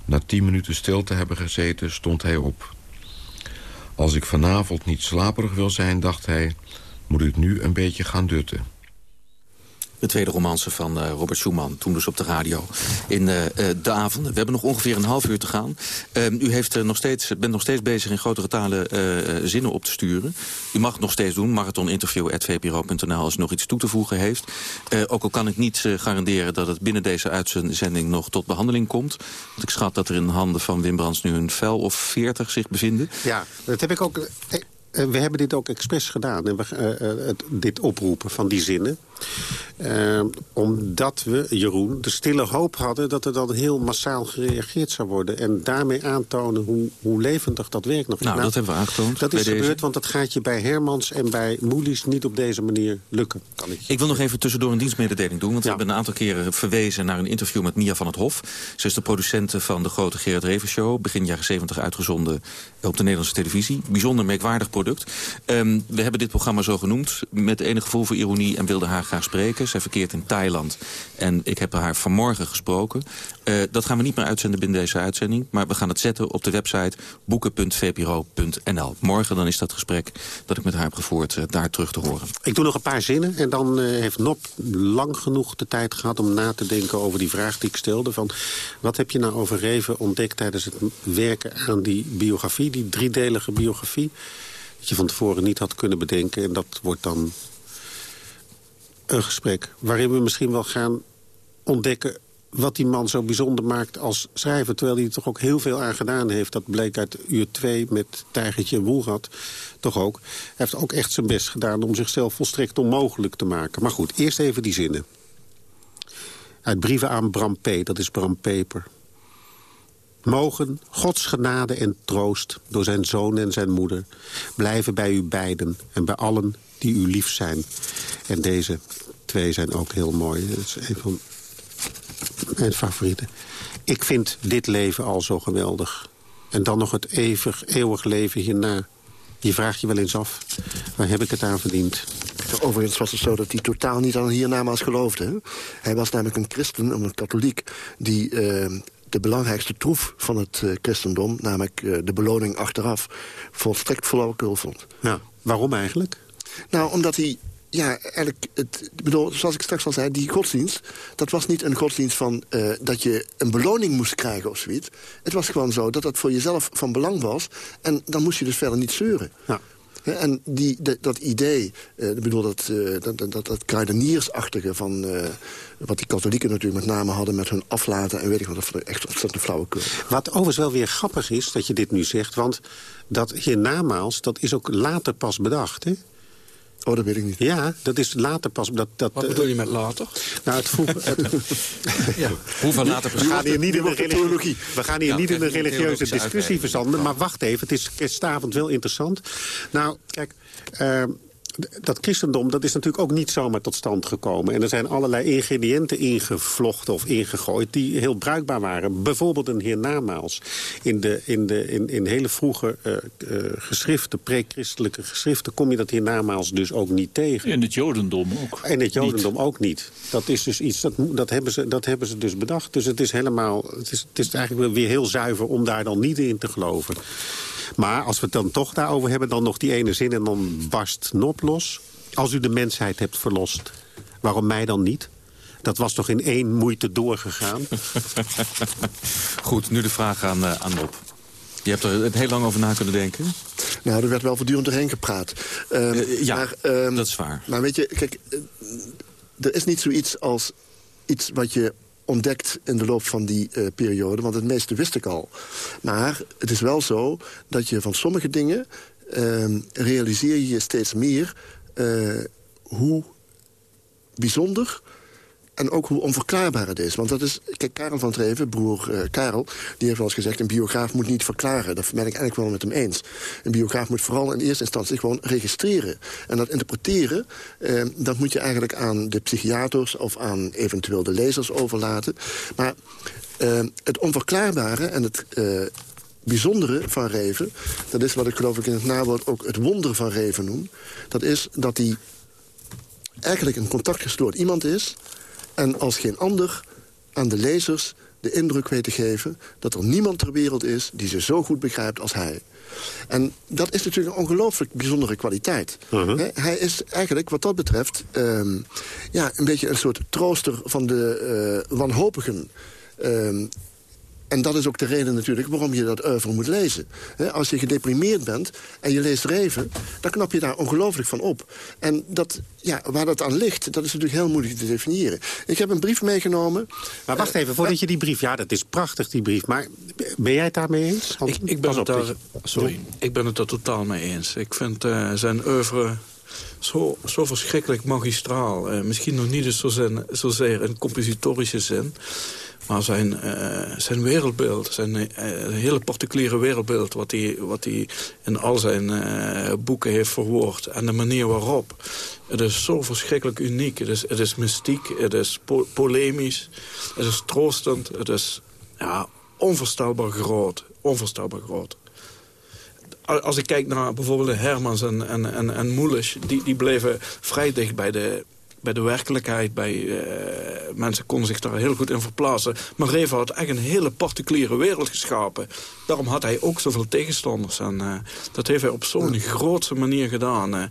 Na tien minuten stil te hebben gezeten, stond hij op. Als ik vanavond niet slaperig wil zijn, dacht hij... moet ik nu een beetje gaan dutten. De tweede romance van uh, Robert Schumann, toen dus op de radio in uh, de avonden. We hebben nog ongeveer een half uur te gaan. Uh, u heeft, nog steeds, bent nog steeds bezig in grotere talen zinnen op te sturen. U mag het nog steeds doen, marathoninterview.vpro.nl als u nog iets toe te voegen heeft. ook al kan ik niet garanderen dat het binnen deze uitzending nog tot behandeling komt. Want ik schat dat er in de handen van Wim Brands nu een vel of veertig zich bevinden. Ja, dat heb ik ook... we hebben dit ook expres gedaan, en we, dit oproepen van die zinnen. Uh, omdat we, Jeroen, de stille hoop hadden... dat er dan heel massaal gereageerd zou worden. En daarmee aantonen hoe, hoe levendig dat werk nog is. Nou, dat hebben we aangetoond. Dat is gebeurd, want dat gaat je bij Hermans en bij Moelies... niet op deze manier lukken. Kan ik, ik wil nog even tussendoor een dienstmededeling doen. Want we hebben een aantal keren verwezen naar een interview met Mia van het Hof. Ze is de producente van de grote Gerard Reven Show. Begin jaren 70 uitgezonden op de Nederlandse televisie. Bijzonder merkwaardig product. Um, we hebben dit programma zo genoemd. Met enig gevoel voor ironie en wilde haar graag spreken. Zij verkeert in Thailand. En ik heb haar vanmorgen gesproken. Uh, dat gaan we niet meer uitzenden binnen deze uitzending. Maar we gaan het zetten op de website boeken.vpro.nl. Morgen dan is dat gesprek dat ik met haar heb gevoerd uh, daar terug te horen. Ik doe nog een paar zinnen. En dan uh, heeft Nop lang genoeg de tijd gehad om na te denken over die vraag die ik stelde. Van, wat heb je nou over Reven ontdekt tijdens het werken aan die biografie, die driedelige biografie? Dat je van tevoren niet had kunnen bedenken. En dat wordt dan een gesprek waarin we misschien wel gaan ontdekken wat die man zo bijzonder maakt als schrijver. Terwijl hij er toch ook heel veel aan gedaan heeft. Dat bleek uit uur 2 met Tijgertje en Woelgat toch ook. Hij heeft ook echt zijn best gedaan om zichzelf volstrekt onmogelijk te maken. Maar goed, eerst even die zinnen. Uit brieven aan Bram P., dat is Bram Peper. Mogen Gods genade en troost door zijn zoon en zijn moeder... blijven bij u beiden en bij allen die u lief zijn. En deze twee zijn ook heel mooi. Dat is een van mijn favorieten. Ik vind dit leven al zo geweldig. En dan nog het eeuwig, eeuwig leven hierna. Je vraagt je wel eens af, waar heb ik het aan verdiend? Overigens was het zo dat hij totaal niet aan hiernamaals geloofde. Hè? Hij was namelijk een christen, een katholiek... die uh, de belangrijkste troef van het uh, christendom... namelijk uh, de beloning achteraf, volstrekt flauwekul vond. Ja, waarom eigenlijk? Nou, omdat hij ja, eigenlijk, het, bedoel, zoals ik straks al zei, die godsdienst... dat was niet een godsdienst van eh, dat je een beloning moest krijgen of zoiets. Het was gewoon zo dat dat voor jezelf van belang was. En dan moest je dus verder niet zeuren. Ja. En die, dat idee, uh, ik bedoel dat, uh, dat, dat, dat kruideniersachtige van... Uh, wat die katholieken natuurlijk met name hadden met hun aflaten... en weet ik wat, dat echt ontzettend flauwekul. Wat overigens wel weer grappig is dat je dit nu zegt... want dat hiernamaals, dat is ook later pas bedacht, hè? Oh, dat weet ik niet. Ja, dat is later pas... Dat, dat, Wat bedoel je met later? Nou, het vroeger... ja. Hoeveel later we gaan hier niet in een, religie, we gaan hier ja, niet in een religieuze discussie verzanden. Maar wacht even, het is kerstavond wel interessant. Nou, kijk... Uh, dat christendom dat is natuurlijk ook niet zomaar tot stand gekomen. En er zijn allerlei ingrediënten ingevlochten of ingegooid... die heel bruikbaar waren. Bijvoorbeeld een hiernamaals. In, de, in, de, in, in hele vroege uh, uh, geschriften, pre-christelijke geschriften... kom je dat hiernamaals dus ook niet tegen. In het jodendom ook. In het jodendom niet. ook niet. Dat is dus iets, dat, dat, hebben ze, dat hebben ze dus bedacht. Dus het is helemaal, het is, het is eigenlijk weer heel zuiver om daar dan niet in te geloven. Maar als we het dan toch daarover hebben, dan nog die ene zin... en dan barst Nop los. Als u de mensheid hebt verlost, waarom mij dan niet? Dat was toch in één moeite doorgegaan? Goed, nu de vraag aan, uh, aan Nop. Je hebt er heel lang over na kunnen denken. Nou, er werd wel voortdurend doorheen gepraat. Um, uh, ja, maar, um, dat is waar. Maar weet je, kijk, uh, er is niet zoiets als iets wat je ontdekt in de loop van die uh, periode. Want het meeste wist ik al. Maar het is wel zo dat je van sommige dingen... Uh, realiseer je steeds meer uh, hoe bijzonder en ook hoe onverklaarbaar het is. Want dat is, kijk, Karel van Treven, broer uh, Karel... die heeft wel eens gezegd, een biograaf moet niet verklaren. Dat ben ik eigenlijk wel met hem eens. Een biograaf moet vooral in eerste instantie gewoon registreren. En dat interpreteren, uh, dat moet je eigenlijk aan de psychiaters... of aan eventueel de lezers overlaten. Maar uh, het onverklaarbare en het bijzondere van Reven... dat is wat ik geloof ik in het nawoord ook het wonder van Reven noem... dat is dat hij eigenlijk een contactgestoord iemand is... en als geen ander aan de lezers de indruk weet te geven... dat er niemand ter wereld is die ze zo goed begrijpt als hij. En dat is natuurlijk een ongelooflijk bijzondere kwaliteit. Uh -huh. Hij is eigenlijk wat dat betreft... Um, ja, een beetje een soort trooster van de uh, wanhopigen... Um, en dat is ook de reden natuurlijk waarom je dat oeuvre moet lezen. als je gedeprimeerd bent en je leest Reven... dan knap je daar ongelooflijk van op. En dat, ja, waar dat aan ligt, dat is natuurlijk heel moeilijk te definiëren. Ik heb een brief meegenomen. Maar wacht even, voordat je die brief... Ja, dat is prachtig, die brief. Maar ben jij het daarmee eens? Ik, ik, ben, het daar, sorry, ik ben het er totaal mee eens. Ik vind uh, zijn oeuvre zo, zo verschrikkelijk magistraal. Uh, misschien nog niet eens zozeer in compositorische zin... Maar zijn, uh, zijn wereldbeeld, zijn uh, hele particuliere wereldbeeld... wat hij, wat hij in al zijn uh, boeken heeft verwoord... en de manier waarop. Het is zo verschrikkelijk uniek. Het is, het is mystiek, het is po polemisch, het is troostend... het is ja, onvoorstelbaar groot. Onvoorstelbaar groot als ik kijk naar bijvoorbeeld Hermans en, en, en, en Moelisch... Die, die bleven vrij dicht bij de, bij de werkelijkheid. Bij, uh, mensen konden zich daar heel goed in verplaatsen. Maar Reven had echt een hele particuliere wereld geschapen. Daarom had hij ook zoveel tegenstanders. En uh, dat heeft hij op zo'n grootse manier gedaan. Uh,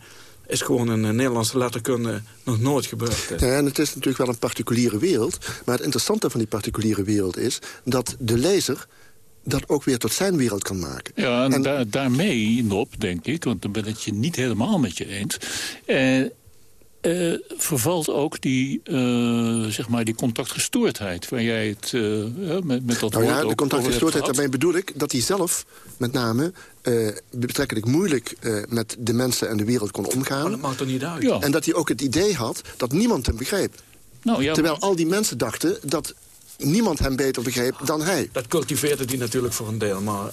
is gewoon in de Nederlandse letterkunde nog nooit gebeurd. Ja, en het is natuurlijk wel een particuliere wereld. Maar het interessante van die particuliere wereld is... dat de lezer dat ook weer tot zijn wereld kan maken. Ja, en, en daar, daarmee, Nop, denk ik... want dan ben ik je niet helemaal met je eens... Eh, uh, vervalt ook die, uh, zeg maar die contactgestoordheid... waar jij het uh, met, met dat nou woord ja, de contactgestoordheid, daarmee bedoel ik dat hij zelf met name... betrekkelijk moeilijk met de mensen en de wereld kon omgaan. Maar dat maakt er niet uit. Ja. En dat hij ook het idee had dat niemand hem begreep. Nou, ja, Terwijl maar... al die mensen dachten dat niemand hem beter begreep dan hij. Dat cultiveerde hij natuurlijk voor een deel, maar...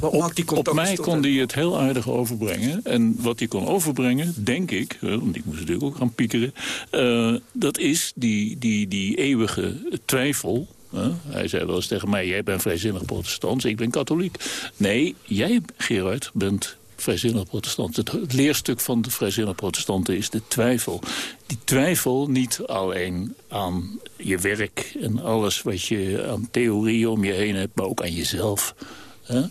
Op, op, mij kon hij het heel aardig overbrengen. En wat hij kon overbrengen, denk ik... want ik moest natuurlijk ook gaan piekeren... Uh, dat is die, die, die eeuwige twijfel... Uh, hij zei wel eens tegen mij, jij bent vrijzinnig protestant, ik ben katholiek. Nee, jij, Gerard, bent vrijzinnig protestant. Het, het, leerstuk van de vrijzinnig protestanten is de twijfel. Die twijfel niet alleen aan je werk en alles wat je aan theorieën om je heen hebt... maar ook aan jezelf...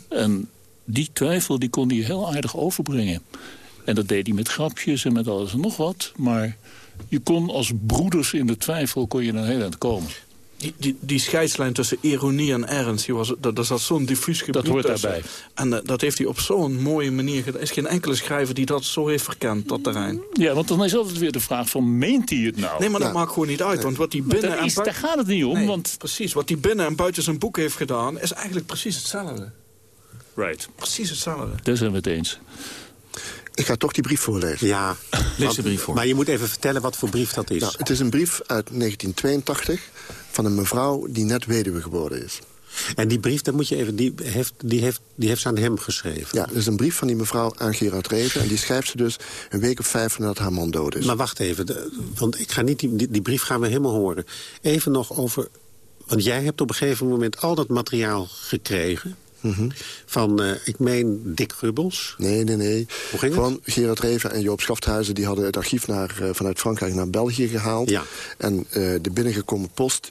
En die twijfel die kon hij heel aardig overbrengen. En dat deed hij met grapjes en met alles en nog wat. Maar je kon als broeders in de twijfel kon je naar heel eind komen. Die, die, die scheidslijn tussen ironie en ernst, die was, dat, dat zat zo'n diffuus gebied Dat hoort tussen. daarbij. En eh, dat heeft hij op zo'n mooie manier gedaan. Er is geen enkele schrijver die dat zo heeft verkend, dat terrein. Ja, want dan is altijd weer de vraag van, meent hij het nou? Nee, maar dat maakt gewoon niet uit. Want wat hij binnen daar, en buiten... daar gaat het niet om, Nee, want... Precies, wat hij binnen en buiten zijn boek heeft gedaan... is eigenlijk precies hetzelfde. Right, Precies hetzelfde. daar zijn we het eens. Ik ga toch die brief voorlezen. Ja. Lees de brief voor. Maar je moet even vertellen wat voor brief dat is. Nou, het is een brief uit 1982 van een mevrouw die net weduwe geworden is. En die brief, dat moet je even, die, heeft, die, heeft, die heeft ze aan hem geschreven. Ja, het is een brief van die mevrouw aan Gerard Reven. En die schrijft ze dus een week of vijf nadat haar man dood is. Maar wacht even, want ik ga niet die, die, die brief gaan we helemaal horen. Even nog over, want jij hebt op een gegeven moment al dat materiaal gekregen... van, eh, ik meen, Dick Gubbels. Nee, nee, nee. Hoe ging het? Gewoon Gerard Reven en Joop Schafthuizen... die hadden het archief naar, eh, vanuit Frankrijk naar België gehaald. Ja. En eh, de binnengekomen post...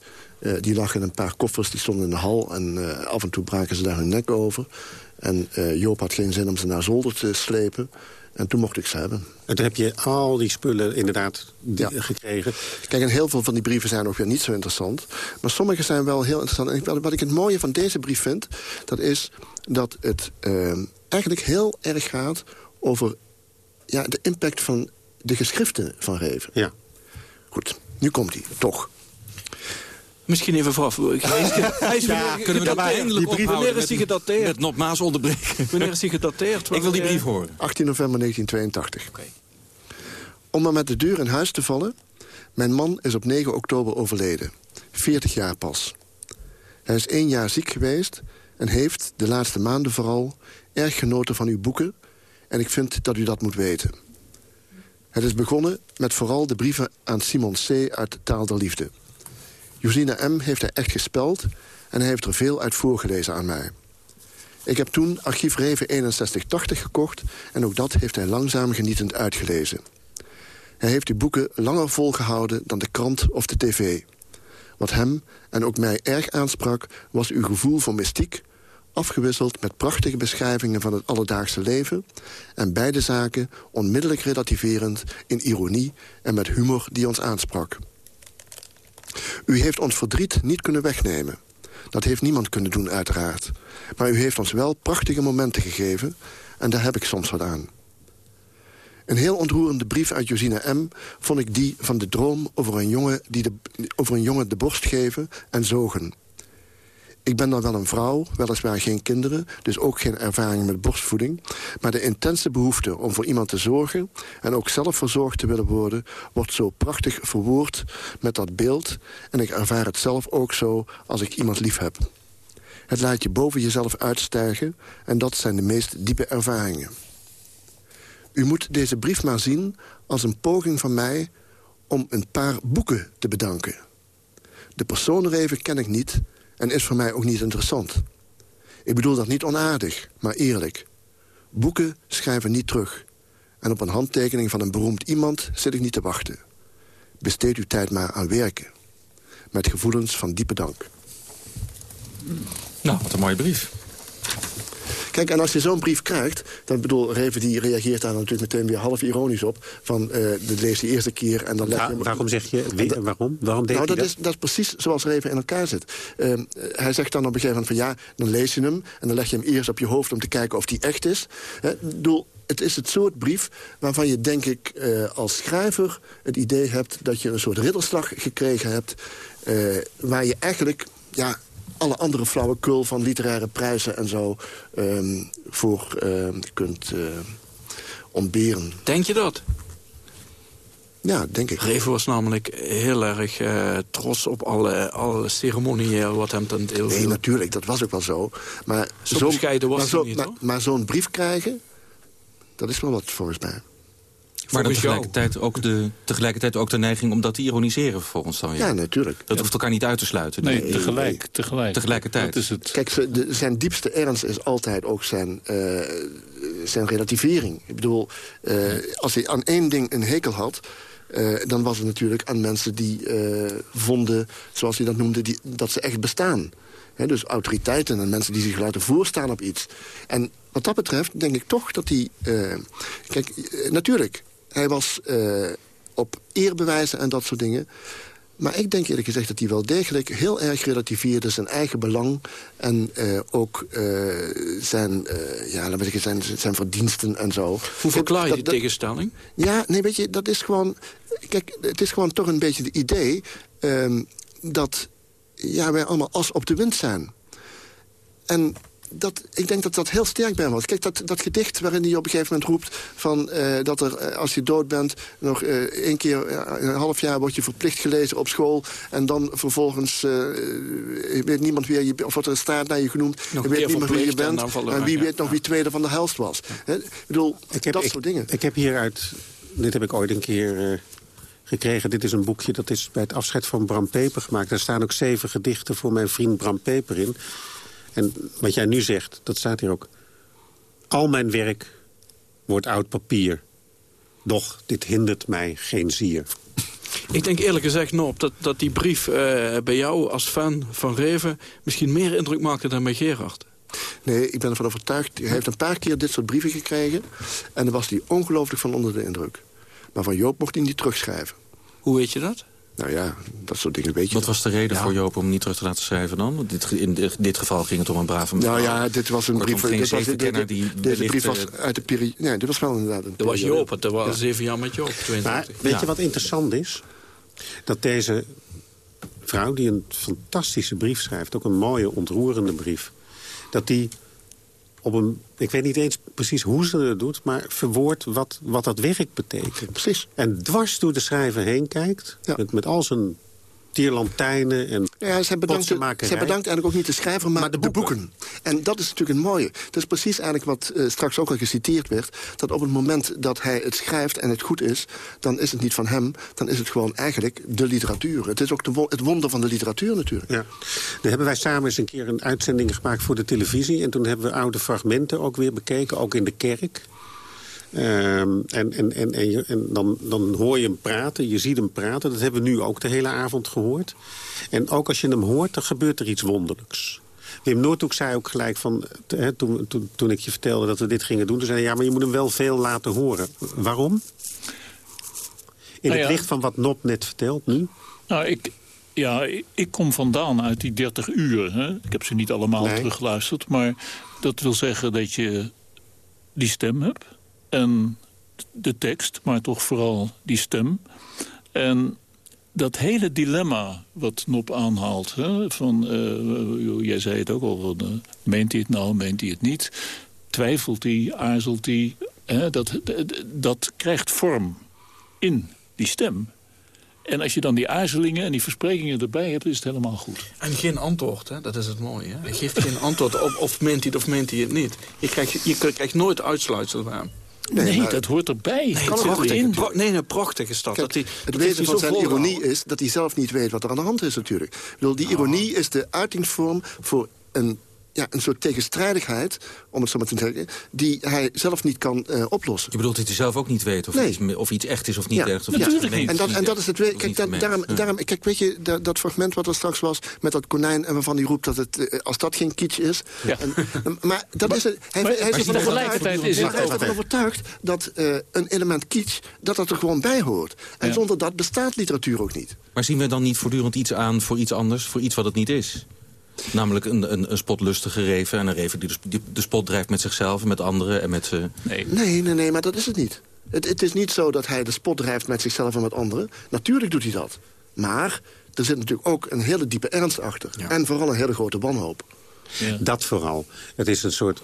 die lag in een paar koffers, die stonden in de hal... en af en toe braken ze daar hun nek over. En Joop had geen zin om ze naar zolder te slepen. En toen mocht ik ze hebben. En toen heb je al die spullen inderdaad die- Ja. gekregen. Kijk, en heel veel van die brieven zijn ook weer niet zo interessant. Maar sommige zijn wel heel interessant. En ik- wat, wat ik het mooie van deze brief vind... dat is dat het eh, eigenlijk heel erg gaat over ja, de impact van de geschriften van Reven. Ja. Goed, nu komt hij, toch. Misschien even vooraf. Hij is, Ja, kunnen we dat eindelijk Die brief- Wanneer is hij met- gedateerd? Met nogmaals onderbreken. Wanneer is hij gedateerd? Ik wil die brief horen. 18 november 1982. Om maar met de deur in huis te vallen... mijn man is op 9 oktober overleden. 40 jaar pas. Hij is één jaar ziek geweest... en heeft, de laatste maanden vooral, erg genoten van uw boeken... en ik vind dat u dat moet weten. Het is begonnen met vooral de brieven aan Simon C. uit Taal der Liefde. Josina M. heeft hij echt gespeld... en hij heeft er veel uit voorgelezen aan mij. Ik heb toen archief Reven 6180 gekocht... en ook dat heeft hij langzaam genietend uitgelezen. Hij heeft die boeken langer volgehouden dan de krant of de tv. Wat hem en ook mij erg aansprak... was uw gevoel voor mystiek... afgewisseld met prachtige beschrijvingen van het alledaagse leven... en beide zaken onmiddellijk relativerend in ironie... en met humor die ons aansprak. U heeft ons verdriet niet kunnen wegnemen. Dat heeft niemand kunnen doen, uiteraard. Maar u heeft ons wel prachtige momenten gegeven... en daar heb ik soms wat aan. Een heel ontroerende brief uit Josina M. vond ik die van de droom over een jongen, die de, over een jongen de borst geven en zogen. Ik ben dan wel een vrouw, weliswaar geen kinderen... dus ook geen ervaring met borstvoeding... maar de intense behoefte om voor iemand te zorgen... en ook zelf verzorgd te willen worden... wordt zo prachtig verwoord met dat beeld... en ik ervaar het zelf ook zo als ik iemand lief heb. Het laat je boven jezelf uitstijgen... en dat zijn de meest diepe ervaringen. U moet deze brief maar zien als een poging van mij... om een paar boeken te bedanken. De personenreven ken ik niet en is voor mij ook niet interessant. Ik bedoel dat niet onaardig, maar eerlijk. Boeken schrijven niet terug. En op een handtekening van een beroemd iemand zit ik niet te wachten. Besteed uw tijd maar aan werken. Met gevoelens van diepe dank. Nou, wat een mooie brief. Kijk, en als je zo'n brief krijgt... dan bedoel, Reven die reageert daar natuurlijk meteen weer half ironisch op. Van, eh dat lees je de eerste keer en dan leg je... Waar- waarom zeg je, waarom? Waarom deed nou, dat, dat? Is, dat is precies zoals Reven in elkaar zit. Ehm, hij zegt dan op een gegeven moment van ja, dan lees je hem... en dan leg je hem eerst op je hoofd om te kijken of die echt is. Hè, bedoel, het is het soort brief waarvan je, denk ik, eh, als schrijver... het idee hebt dat je een soort ridderslag gekregen hebt... eh, waar je eigenlijk... Ja, alle andere flauwekul van literaire prijzen en zo... ehm, voor ehm, kunt eh, ontberen. Denk je dat? Ja, denk ik. Reven was namelijk heel erg eh, trots op alle, alle ceremonieel wat hem ten deel Nee, viel. natuurlijk, dat was ook wel zo. Maar Zo zo'n- bescheiden was maar hij zo- niet, maar, hoor. maar zo'n brief krijgen, dat is wel wat volgens mij. Maar dan tegelijkertijd ook, de, tegelijkertijd ook de neiging om dat te ironiseren volgens dan. Ja, natuurlijk. Dat hoeft elkaar niet uit te sluiten. Nee, Nee, tegelijk, tegelijk. Tegelijkertijd. Dat is het. Kijk, de- zijn diepste ernst is altijd ook zijn, eh, zijn relativering. Ik bedoel, eh, als hij aan één ding een hekel had... eh, dan was het natuurlijk aan mensen die eh, vonden, zoals hij dat noemde, die, dat ze echt bestaan. Hè, dus autoriteiten en mensen die zich laten voorstaan op iets. En wat dat betreft denk ik toch dat hij... eh, kijk, natuurlijk, hij was eh, op eerbewijzen en dat soort dingen... Maar ik denk eerlijk gezegd dat hij wel degelijk heel erg relativeerde zijn eigen belang. En eh, ook eh, zijn, ja, laten we zeggen, zijn, zijn verdiensten en zo. Hoe verklaar je Dat- die dat- tegenstelling? Ja, nee, weet je, dat is gewoon... Kijk, het is gewoon toch een beetje het idee... ehm, dat ja, wij allemaal as op de wind zijn. En dat, ik denk dat dat heel sterk bij hem was. Kijk, dat, dat gedicht waarin hij op een gegeven moment roept... Van, eh, dat er, eh, als je dood bent, nog eh, één keer een half jaar... wordt je verplicht gelezen op school... en dan vervolgens eh, weet niemand weer... Je, of wordt er een staat naar je genoemd... Nog weet niemand wie je en bent... en wie weet nog wie tweede van de helft was. Hè? Ik bedoel, Ik heb, dat ik, soort dingen. Ik heb hieruit, dit heb ik ooit een keer eh, gekregen. Dit is een boekje, dat is bij het afscheid van Bram Peper gemaakt. Daar staan ook zeven gedichten voor mijn vriend Bram Peper in. En wat jij nu zegt, dat staat hier ook. Al mijn werk wordt oud papier. Doch dit hindert mij geen zier. Ik denk eerlijk gezegd, Noop, dat, dat die brief eh, bij jou als fan van Reven... misschien meer indruk maakte dan bij Gerard. Nee, ik ben ervan overtuigd. Hij heeft een paar keer dit soort brieven gekregen. En daar was hij ongelooflijk van onder de indruk. Maar van Joop mocht hij niet terugschrijven. Hoe weet je dat? Nou ja, dat soort dingen weet je Wat was de reden Ja. voor Joop om niet terug te laten schrijven dan? In dit geval ging het om een brave mevrouw. Nou ja, dit was een Kortom, brief... dit was, dit- die deze brief was eh, uit de periode... Nee, dit was wel inderdaad een Dat was. Joop, dat was Ja. zeven jaar met Joop, 22. Maar weet Ja. je wat interessant is? Dat deze vrouw, die een fantastische brief schrijft... ook een mooie, ontroerende brief... dat die op een... Ik weet niet eens precies hoe ze het doet... maar verwoordt wat, wat dat werk betekent. Precies. En dwars door de schrijver heen kijkt... Ja. Met, met al zijn tierlantijnen en Ja, zij bedankt, zij bedankt eigenlijk ook niet de schrijver, maar, Maar de boeken. boeken. En dat is natuurlijk een mooie. Dat is precies eigenlijk wat eh, straks ook al geciteerd werd. Dat op het moment dat hij het schrijft en het goed is... dan is het niet van hem, dan is het gewoon eigenlijk de literatuur. Het is ook de, wo- het wonder van de literatuur natuurlijk. Ja. Dan hebben wij samen eens een keer een uitzending gemaakt voor de televisie. En toen hebben we oude fragmenten ook weer bekeken, ook in de kerk. Ehm, en en, en, en, dan, dan hoor je hem praten, je ziet hem praten. Dat hebben we nu ook de hele avond gehoord. En ook als je hem hoort, dan gebeurt er iets wonderlijks. Wim Noordhoek zei ook gelijk van, hè, toen, toen, toen ik je vertelde dat we dit gingen doen... toen zei hij, ja, maar je moet hem wel veel laten horen. Waarom? In Nou het licht van wat Nop net vertelt nu. Nou, ik, ja, ik- ik kom vandaan uit die 30 uur. Hè. Ik heb ze niet allemaal Nee. teruggeluisterd. Maar dat wil zeggen dat je die stem hebt. En de tekst, maar toch vooral die stem. En dat hele dilemma wat Nop aanhaalt... Hè, van, eh, jij zei het ook al, eh, meent hij het nou, meent hij het niet? Twijfelt hij, aarzelt hij? Hè, dat, dat, krijgt vorm in die stem. En als je dan die aarzelingen en die versprekingen erbij hebt, is het helemaal goed. En geen antwoord, hè? dat is het mooie. Hè? Hij geeft geen antwoord op of meent hij het of meent hij het niet. Je krijgt, je krijgt nooit uitsluitsel bij Nee, maar- dat hoort erbij. Nee, Het het zit prachtig, erin. Pro- nee, nee, prachtig is. Kijk, dat hij, het dat is wezen hij van zijn ironie is dat hij zelf niet weet wat er aan de hand is natuurlijk. Ik bedoel, die ironie is de uitingsvorm voor een, ja, een soort tegenstrijdigheid, om het zo maar te zeggen, die hij zelf niet kan eh, oplossen. Je bedoelt dat hij zelf ook niet weet of, Nee. iets, of iets echt is of niet Ja. echt. Of Natuurlijk iets gemeend En is dat, en niet dat is het Kijk, niet daarom, Ja. daarom, kijk, weet je, dat, dat fragment wat er straks was met dat konijn en waarvan hij roept dat het, eh, als dat geen kitsch is. Ja. En, maar dat is het. Hij, maar- hij is maar ervan tegelijkertijd overtuigd, is hij is ervan overtuigd dat eh, een element kitsch, dat dat er gewoon bij hoort. En Ja. zonder dat bestaat literatuur ook niet. Maar zien we dan niet voortdurend iets aan voor iets anders, voor iets wat het niet is? Namelijk een, een, een spotlustige reven en een reven die de, die de spot drijft met zichzelf en met anderen en met... eh, Nee. Nee, nee, nee, maar dat is het niet. Het, het is niet zo dat hij de spot drijft met zichzelf en met anderen. Natuurlijk doet hij dat. Maar er zit natuurlijk ook een hele diepe ernst achter. En vooral een hele grote wanhoop. Ja. Dat vooral. Het is een soort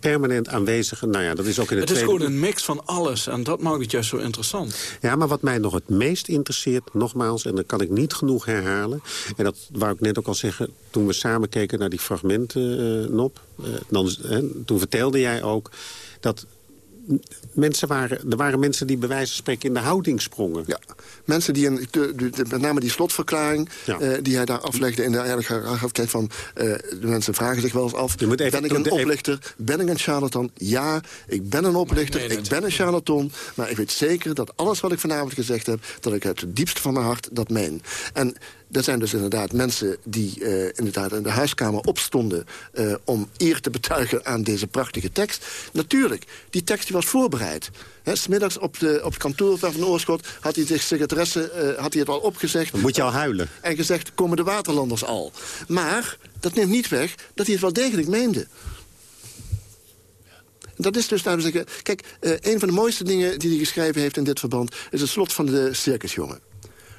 permanent aanwezige... Nou ja, dat is ook in het, Het is tweede gewoon een mix van alles en dat maakt het juist zo interessant. Ja, maar wat mij nog het meest interesseert, nogmaals... en dat kan ik niet genoeg herhalen... en dat wou ik net ook al zeggen... toen we samen keken naar die fragmenten, eh, Nop... eh, dan, toen vertelde jij ook dat... Mensen waren, er waren mensen die bij wijze van spreken in de houding sprongen. Ja, mensen die, in, de, de- de- met name die slotverklaring Ja. eh, die hij daar aflegde... in de eigenlijk aangaf, kijk van, eh, de mensen vragen zich wel eens af... Je moet even- ben ik een oplichter, ben ik een charlatan? Ja, ik ben een oplichter, ik ben een charlatan... maar ik weet zeker dat alles wat ik vanavond gezegd heb... dat ik uit het diepste van mijn hart dat meen. En dat zijn dus inderdaad mensen die uh, inderdaad in de huiskamer opstonden... Uh, om eer te betuigen aan deze prachtige tekst. Natuurlijk, die tekst die was voorbereid. He, smiddags op, de, op het kantoor van Oorschot had hij zich secretaresse uh, had hij het al opgezegd. Dan moet je al huilen. En gezegd, komen de waterlanders al. Maar dat neemt niet weg dat hij het wel degelijk meende. Dat is dus, laten we zeggen... Kijk, een van de mooiste dingen die hij geschreven heeft in dit verband... is het slot van de circusjongen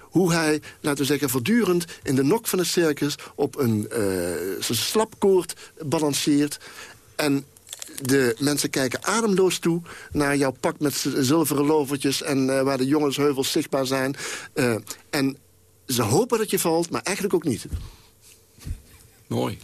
hoe hij, laten we zeggen, voortdurend in de nok van de circus... op een uh, slapkoord balanceert. En de mensen kijken ademloos toe naar jouw pak met zilveren lovertjes... en uh, waar de jongensheuvels zichtbaar zijn. Uh, en ze hopen dat je valt, maar eigenlijk ook niet. Mooi.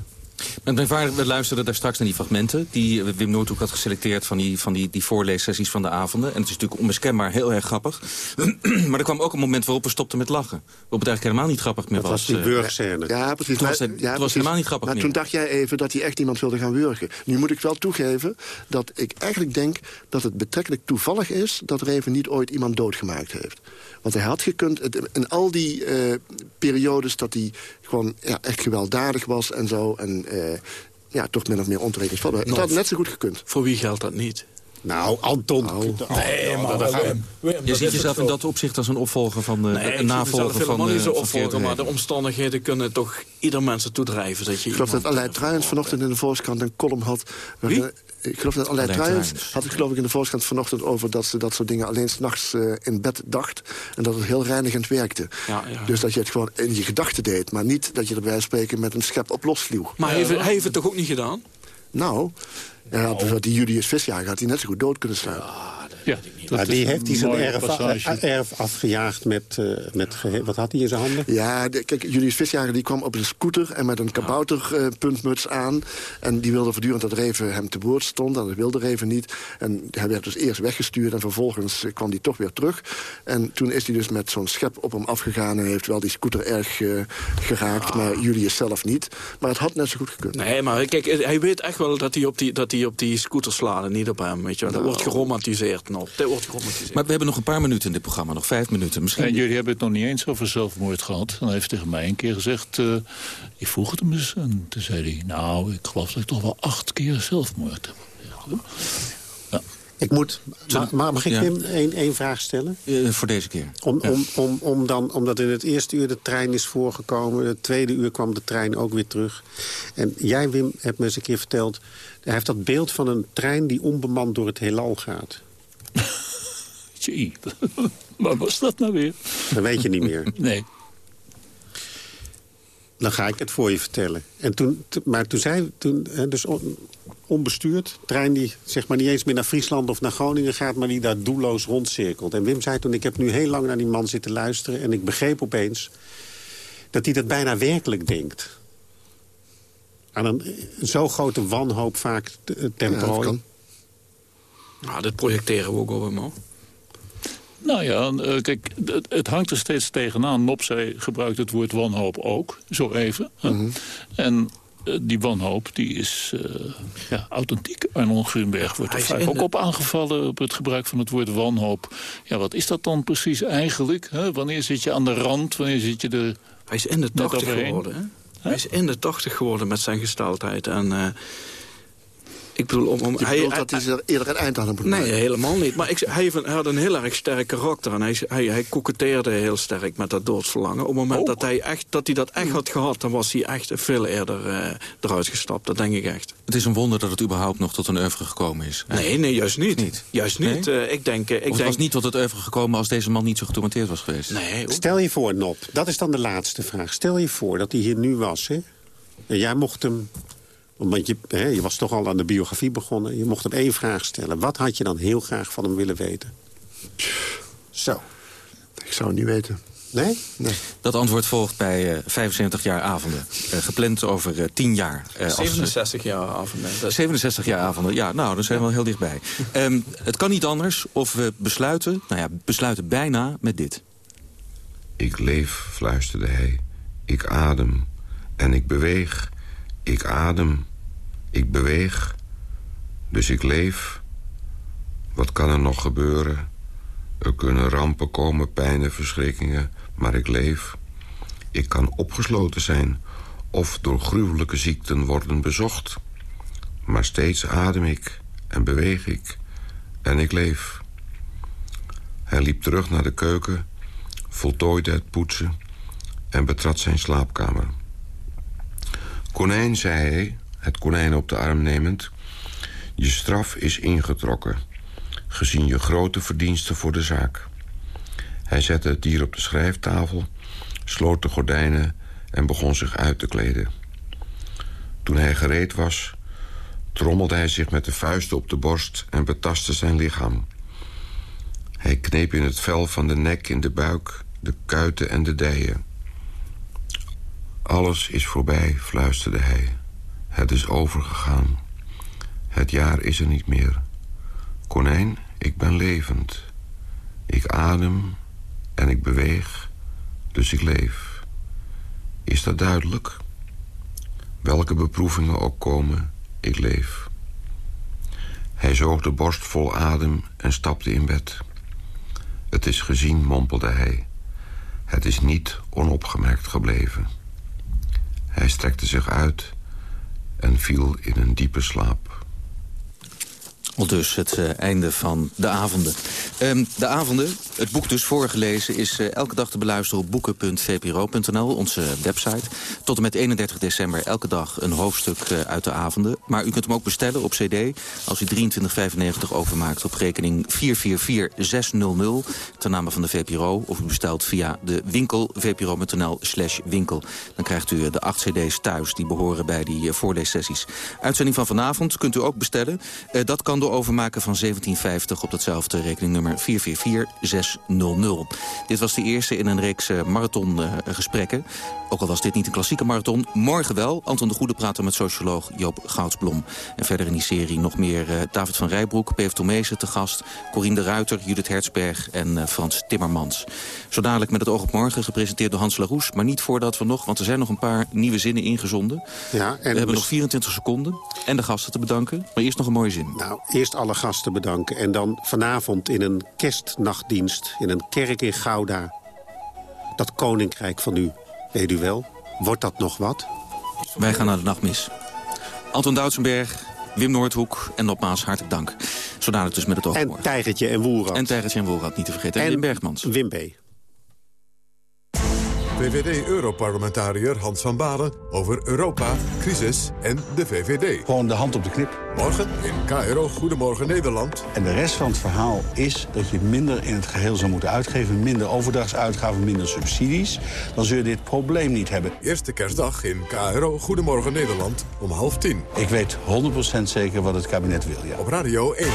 Met mijn vader, we luisterden daar straks naar die fragmenten... die Wim Noordhoek had geselecteerd van die, van die, die voorleessessies van de avonden. En het is natuurlijk onmiskenbaar heel erg grappig. maar er kwam ook een moment waarop we stopten met lachen. Waarop het eigenlijk helemaal niet grappig meer dat was. was die burgscène. Ja, precies. Het was, het ja, was precies. helemaal niet grappig Maar meer. toen dacht jij even dat hij echt iemand wilde gaan wurgen. Nu moet ik wel toegeven dat ik eigenlijk denk dat het betrekkelijk toevallig is... dat Reven niet ooit iemand doodgemaakt heeft. Want hij had gekund, het- in al die eh, periodes dat hij gewoon ja, echt gewelddadig was en zo... en eh, ja, toch min of meer ontoerekeningsvatbaar. Het had net zo goed gekund. Voor wie geldt dat niet? Nou, Anton. Nee, maar dat- Wim, Wim, dat Je ziet jezelf in dat opzicht als een opvolger van de Nee, een navolger van, helemaal niet eh, zo van Geert maar de omstandigheden kunnen toch ieder mens ertoe drijven dat je Ik geloof dat eh, Truijens vanochtend in de Volkskrant een column had... waarin- Ik geloof dat Aleid Truijens had het geloof ik in de Volkskrant vanochtend over... dat ze dat soort dingen alleen s'nachts uh, in bed dacht. En dat het heel reinigend werkte. Ja, ja. Dus dat je het gewoon in je gedachten deed. Maar niet dat je erbij spreken met een schep op los sloeg. Maar hij heeft, hij heeft het toch ook niet gedaan? Nou, ja, bijvoorbeeld die Julius Visjager had hij net zo goed dood kunnen slaan. Ja, dat Ja, die is heeft een hij zijn erf, passage. erf afgejaagd met... eh, met wat had hij in zijn handen? Ja, de- kijk, Julius Visjager die kwam op een scooter en met een kabouterpuntmuts aan. En die wilde voortdurend dat Reven hem te woord stond. En dat wilde Reven niet. En hij werd dus eerst weggestuurd en vervolgens eh, kwam hij toch weer terug. En toen is hij dus met zo'n schep op hem afgegaan... en heeft wel die scooter erg eh, geraakt, maar Julius zelf niet. Maar het had net zo goed gekund. Nee, maar kijk, hij weet echt wel dat hij op die, dat hij op die scooter slaat en niet op hem. Weet je. wel. Dat wordt geromantiseerd nog. Dat Maar we hebben nog een paar minuten in dit programma, nog vijf minuten. Misschien En jullie hebben het nog niet eens over zelfmoord gehad. Hij heeft tegen mij een keer gezegd... eh, ik vroeg het hem eens en toen zei hij... nou, ik geloof dat ik toch wel acht keer zelfmoord heb. Ja. Ik moet... Maar, maar mag ik Ja. Wim één, één vraag stellen? Eh, voor deze keer. Om, om, om, om dan, omdat in het eerste uur de trein is voorgekomen... het tweede uur kwam de trein ook weer terug. En jij, Wim, hebt me eens een keer verteld... hij heeft dat beeld van een trein die onbemand door het heelal gaat. Tjie, waar was dat nou weer? Dat weet je niet meer. Nee. Dan ga ik het voor je vertellen. En toen, maar toen zei, toen, hè, dus on- onbestuurd, trein die zeg maar niet eens meer naar Friesland of naar Groningen gaat, maar die daar doelloos rondcirkelt. En Wim zei toen, ik heb nu heel lang naar die man zitten luisteren en ik begreep opeens dat hij dat bijna werkelijk denkt. Aan een, zo grote wanhoop vaak eh, ten dat prooi. kan. Nou, dit projecteren we ook op hem, hoor. Nou ja, eh, kijk, het, het hangt er steeds tegenaan. Nopzij gebruikt het woord wanhoop ook, zo even. Mhm. En eh, die wanhoop, die is eh, ja, authentiek. Arnold Grunberg wordt er vaak ook de- op aangevallen... op het gebruik van het woord wanhoop. Ja, wat is dat dan precies eigenlijk? Hè? Wanneer zit je aan de rand? Wanneer zit je er... Hij is in de Net 80 overheen. geworden, hè? Hij is in de 80 geworden met zijn gesteldheid. En eh, ik bedoel, om, hij, dat hij er eerder een eind aan moet Nee, maken. helemaal niet. Maar ik, hij, heeft een- hij had een heel erg sterk karakter. En hij, hij, hij koketteerde heel sterk met dat doodsverlangen. Op het moment Ook. dat hij, echt, dat hij dat echt had gehad... dan was hij echt veel eerder eh, eruit gestapt. Dat denk ik echt. Het is een wonder dat het überhaupt nog tot een oeuvre gekomen is. Nee, nee, juist niet. Niet? Juist niet. Eh, ik denk... eh, ik Of het denk was niet tot het oeuvre gekomen als deze man niet zo getourmenteerd was geweest. Nee, Stel je voor, Nop, dat is dan de laatste vraag. Stel je voor dat hij hier nu was, hè? En jij mocht hem... Want je, hè, je was toch al aan de biografie begonnen. Je mocht hem één vraag stellen. Wat had je dan heel graag van hem willen weten? Zo. Ik zou het niet weten. Nee? Nee. Dat antwoord volgt bij eh, 75 jaar avonden. Eh, gepland over eh, 10 jaar. Eh, als, eh, 67 jaar af en toe. 67 jaar avonden. Ja, nou, dan zijn we wel heel dichtbij. Ehm, het kan niet anders of we besluiten, nou ja, besluiten bijna met dit. Ik leef, fluisterde hij. Ik adem. En ik beweeg. Ik adem. Ik beweeg. Dus ik leef. Wat kan er nog gebeuren? Er kunnen rampen komen, pijn en verschrikkingen. Maar ik leef. Ik kan opgesloten zijn of door gruwelijke ziekten worden bezocht. Maar steeds adem ik en beweeg ik en ik leef. Hij liep terug naar de keuken, voltooide het poetsen en betrad zijn slaapkamer. Konijn, zei hij, het konijn op de arm nemend... je straf is ingetrokken, gezien je grote verdiensten voor de zaak. Hij zette het dier op de schrijftafel, sloot de gordijnen en begon zich uit te kleden. Toen hij gereed was, trommelde hij zich met de vuisten op de borst en betastte zijn lichaam. Hij kneep in het vel van de nek, in de buik, de kuiten en de dijen. Alles is voorbij, fluisterde hij. Het is overgegaan. Het jaar is er niet meer. Konijn, ik ben levend. Ik adem en ik beweeg, dus ik leef. Is dat duidelijk? Welke beproevingen ook komen, ik leef. Hij zoog de borst vol adem en stapte in bed. Het is gezien, mompelde hij. Het is niet onopgemerkt gebleven. Hij strekte zich uit en viel in een diepe slaap. Al dus het uh, einde van de avonden. Um, de avonden, het boek dus voorgelezen, is uh, elke dag te beluisteren op boeken.vpro.nl, onze website. Tot en met 31 december elke dag een hoofdstuk uh, uit de avonden. Maar u kunt hem ook bestellen op cd als u 23,95 overmaakt op rekening 444600 ten name van de VPRO. Of u bestelt via de winkel vpro.nl slash winkel. Dan krijgt u de acht cd's thuis die behoren bij die voorleessessies. Uitzending van vanavond kunt u ook bestellen. dat kan door overmaken van 1750 op datzelfde rekeningnummer 444600. Dit was de eerste in een reeks uh, marathongesprekken. Ook al was dit niet een klassieke marathon. Morgen wel. Anton de Goede praten met socioloog Joop Goudsblom. En verder in die serie nog meer uh, David van Rijbroek, P.F. Tomezen te gast... Corine de Ruiter, Judith Hertzberg en Frans Timmermans. Zo dadelijk met het oog op morgen, gepresenteerd door Hans Laroes. Maar niet voordat we nog, want er zijn nog een paar nieuwe zinnen ingezonden. Ja, en we hebben nog 24 seconden en de gasten te bedanken. Maar eerst nog een mooie zin. Nou, eerst alle gasten bedanken. En dan vanavond in een kerstnachtdienst in een kerk in Gouda. Dat koninkrijk van u, weet u wel. Wordt dat nog wat? Wij gaan naar de nachtmis. Anton Doutsenberg, Wim Noordhoek en nogmaals hartelijk dank. Zodanig dus met het oog. En Tijgertje en Woerad. En Tijgertje en Woerad, niet te vergeten. En, en Wim Bergmans. Wim B. VVD-europarlementariër Hans van Balen over Europa, crisis en de VVD. Gewoon de hand op de knip. Morgen in KRO Goedemorgen Nederland. En de rest van het verhaal is dat je minder in het geheel zou moeten uitgeven... minder overdrachtsuitgaven, minder subsidies. Dan zul je dit probleem niet hebben. Eerste kerstdag in KRO Goedemorgen Nederland om half tien. Ik weet 100% zeker wat het kabinet wil, ja. Op Radio 1.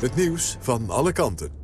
Het nieuws van alle kanten.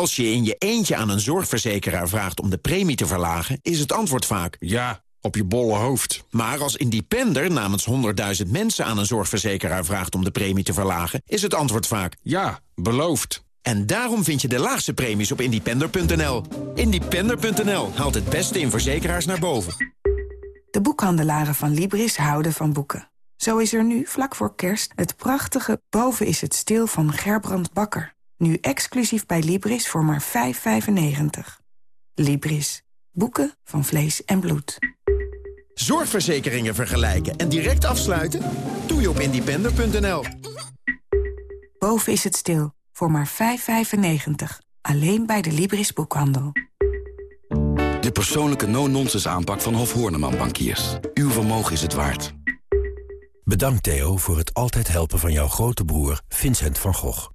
Als je in je eentje aan een zorgverzekeraar vraagt om de premie te verlagen... is het antwoord vaak... Ja, op je bolle hoofd. Maar als independer namens 100.000 mensen aan een zorgverzekeraar vraagt om de premie te verlagen... is het antwoord vaak... Ja, beloofd. En daarom vind je de laagste premies op independer.nl. Independer.nl haalt het beste in verzekeraars naar boven. De boekhandelaren van Libris houden van boeken. Zo is er nu, vlak voor kerst, het prachtige Boven is het stil van Gerbrand Bakker. Nu exclusief bij Libris voor maar 5,95. Libris. Boeken van vlees en bloed. Zorgverzekeringen vergelijken en direct afsluiten? Doe je op independer.nl. Boven is het stil. Voor maar 5,95. Alleen bij de Libris boekhandel. De persoonlijke no-nonsense aanpak van Hof Horneman Bankiers. Uw vermogen is het waard. Bedankt Theo voor het altijd helpen van jouw grote broer Vincent van Gogh.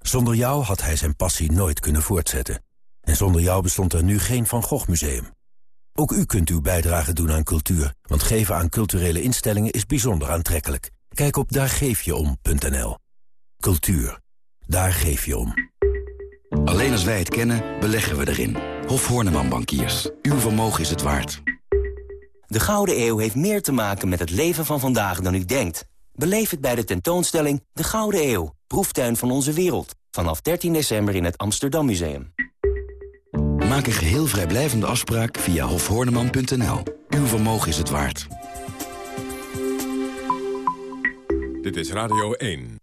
Zonder jou had hij zijn passie nooit kunnen voortzetten. En zonder jou bestond er nu geen Van Gogh Museum. Ook u kunt uw bijdrage doen aan cultuur, want geven aan culturele instellingen is bijzonder aantrekkelijk. Kijk op daargeefjeom.nl. Cultuur. Daar geef je om. Alleen als wij het kennen, beleggen we erin. Hof Horneman Bankiers. Uw vermogen is het waard. De Gouden Eeuw heeft meer te maken met het leven van vandaag dan u denkt. Beleef het bij de tentoonstelling De Gouden Eeuw. Proeftuin van onze wereld. Vanaf 13 december in het Amsterdam Museum. Maak een geheel vrijblijvende afspraak via hofhoorneman.nl. Uw vermogen is het waard. Dit is Radio 1.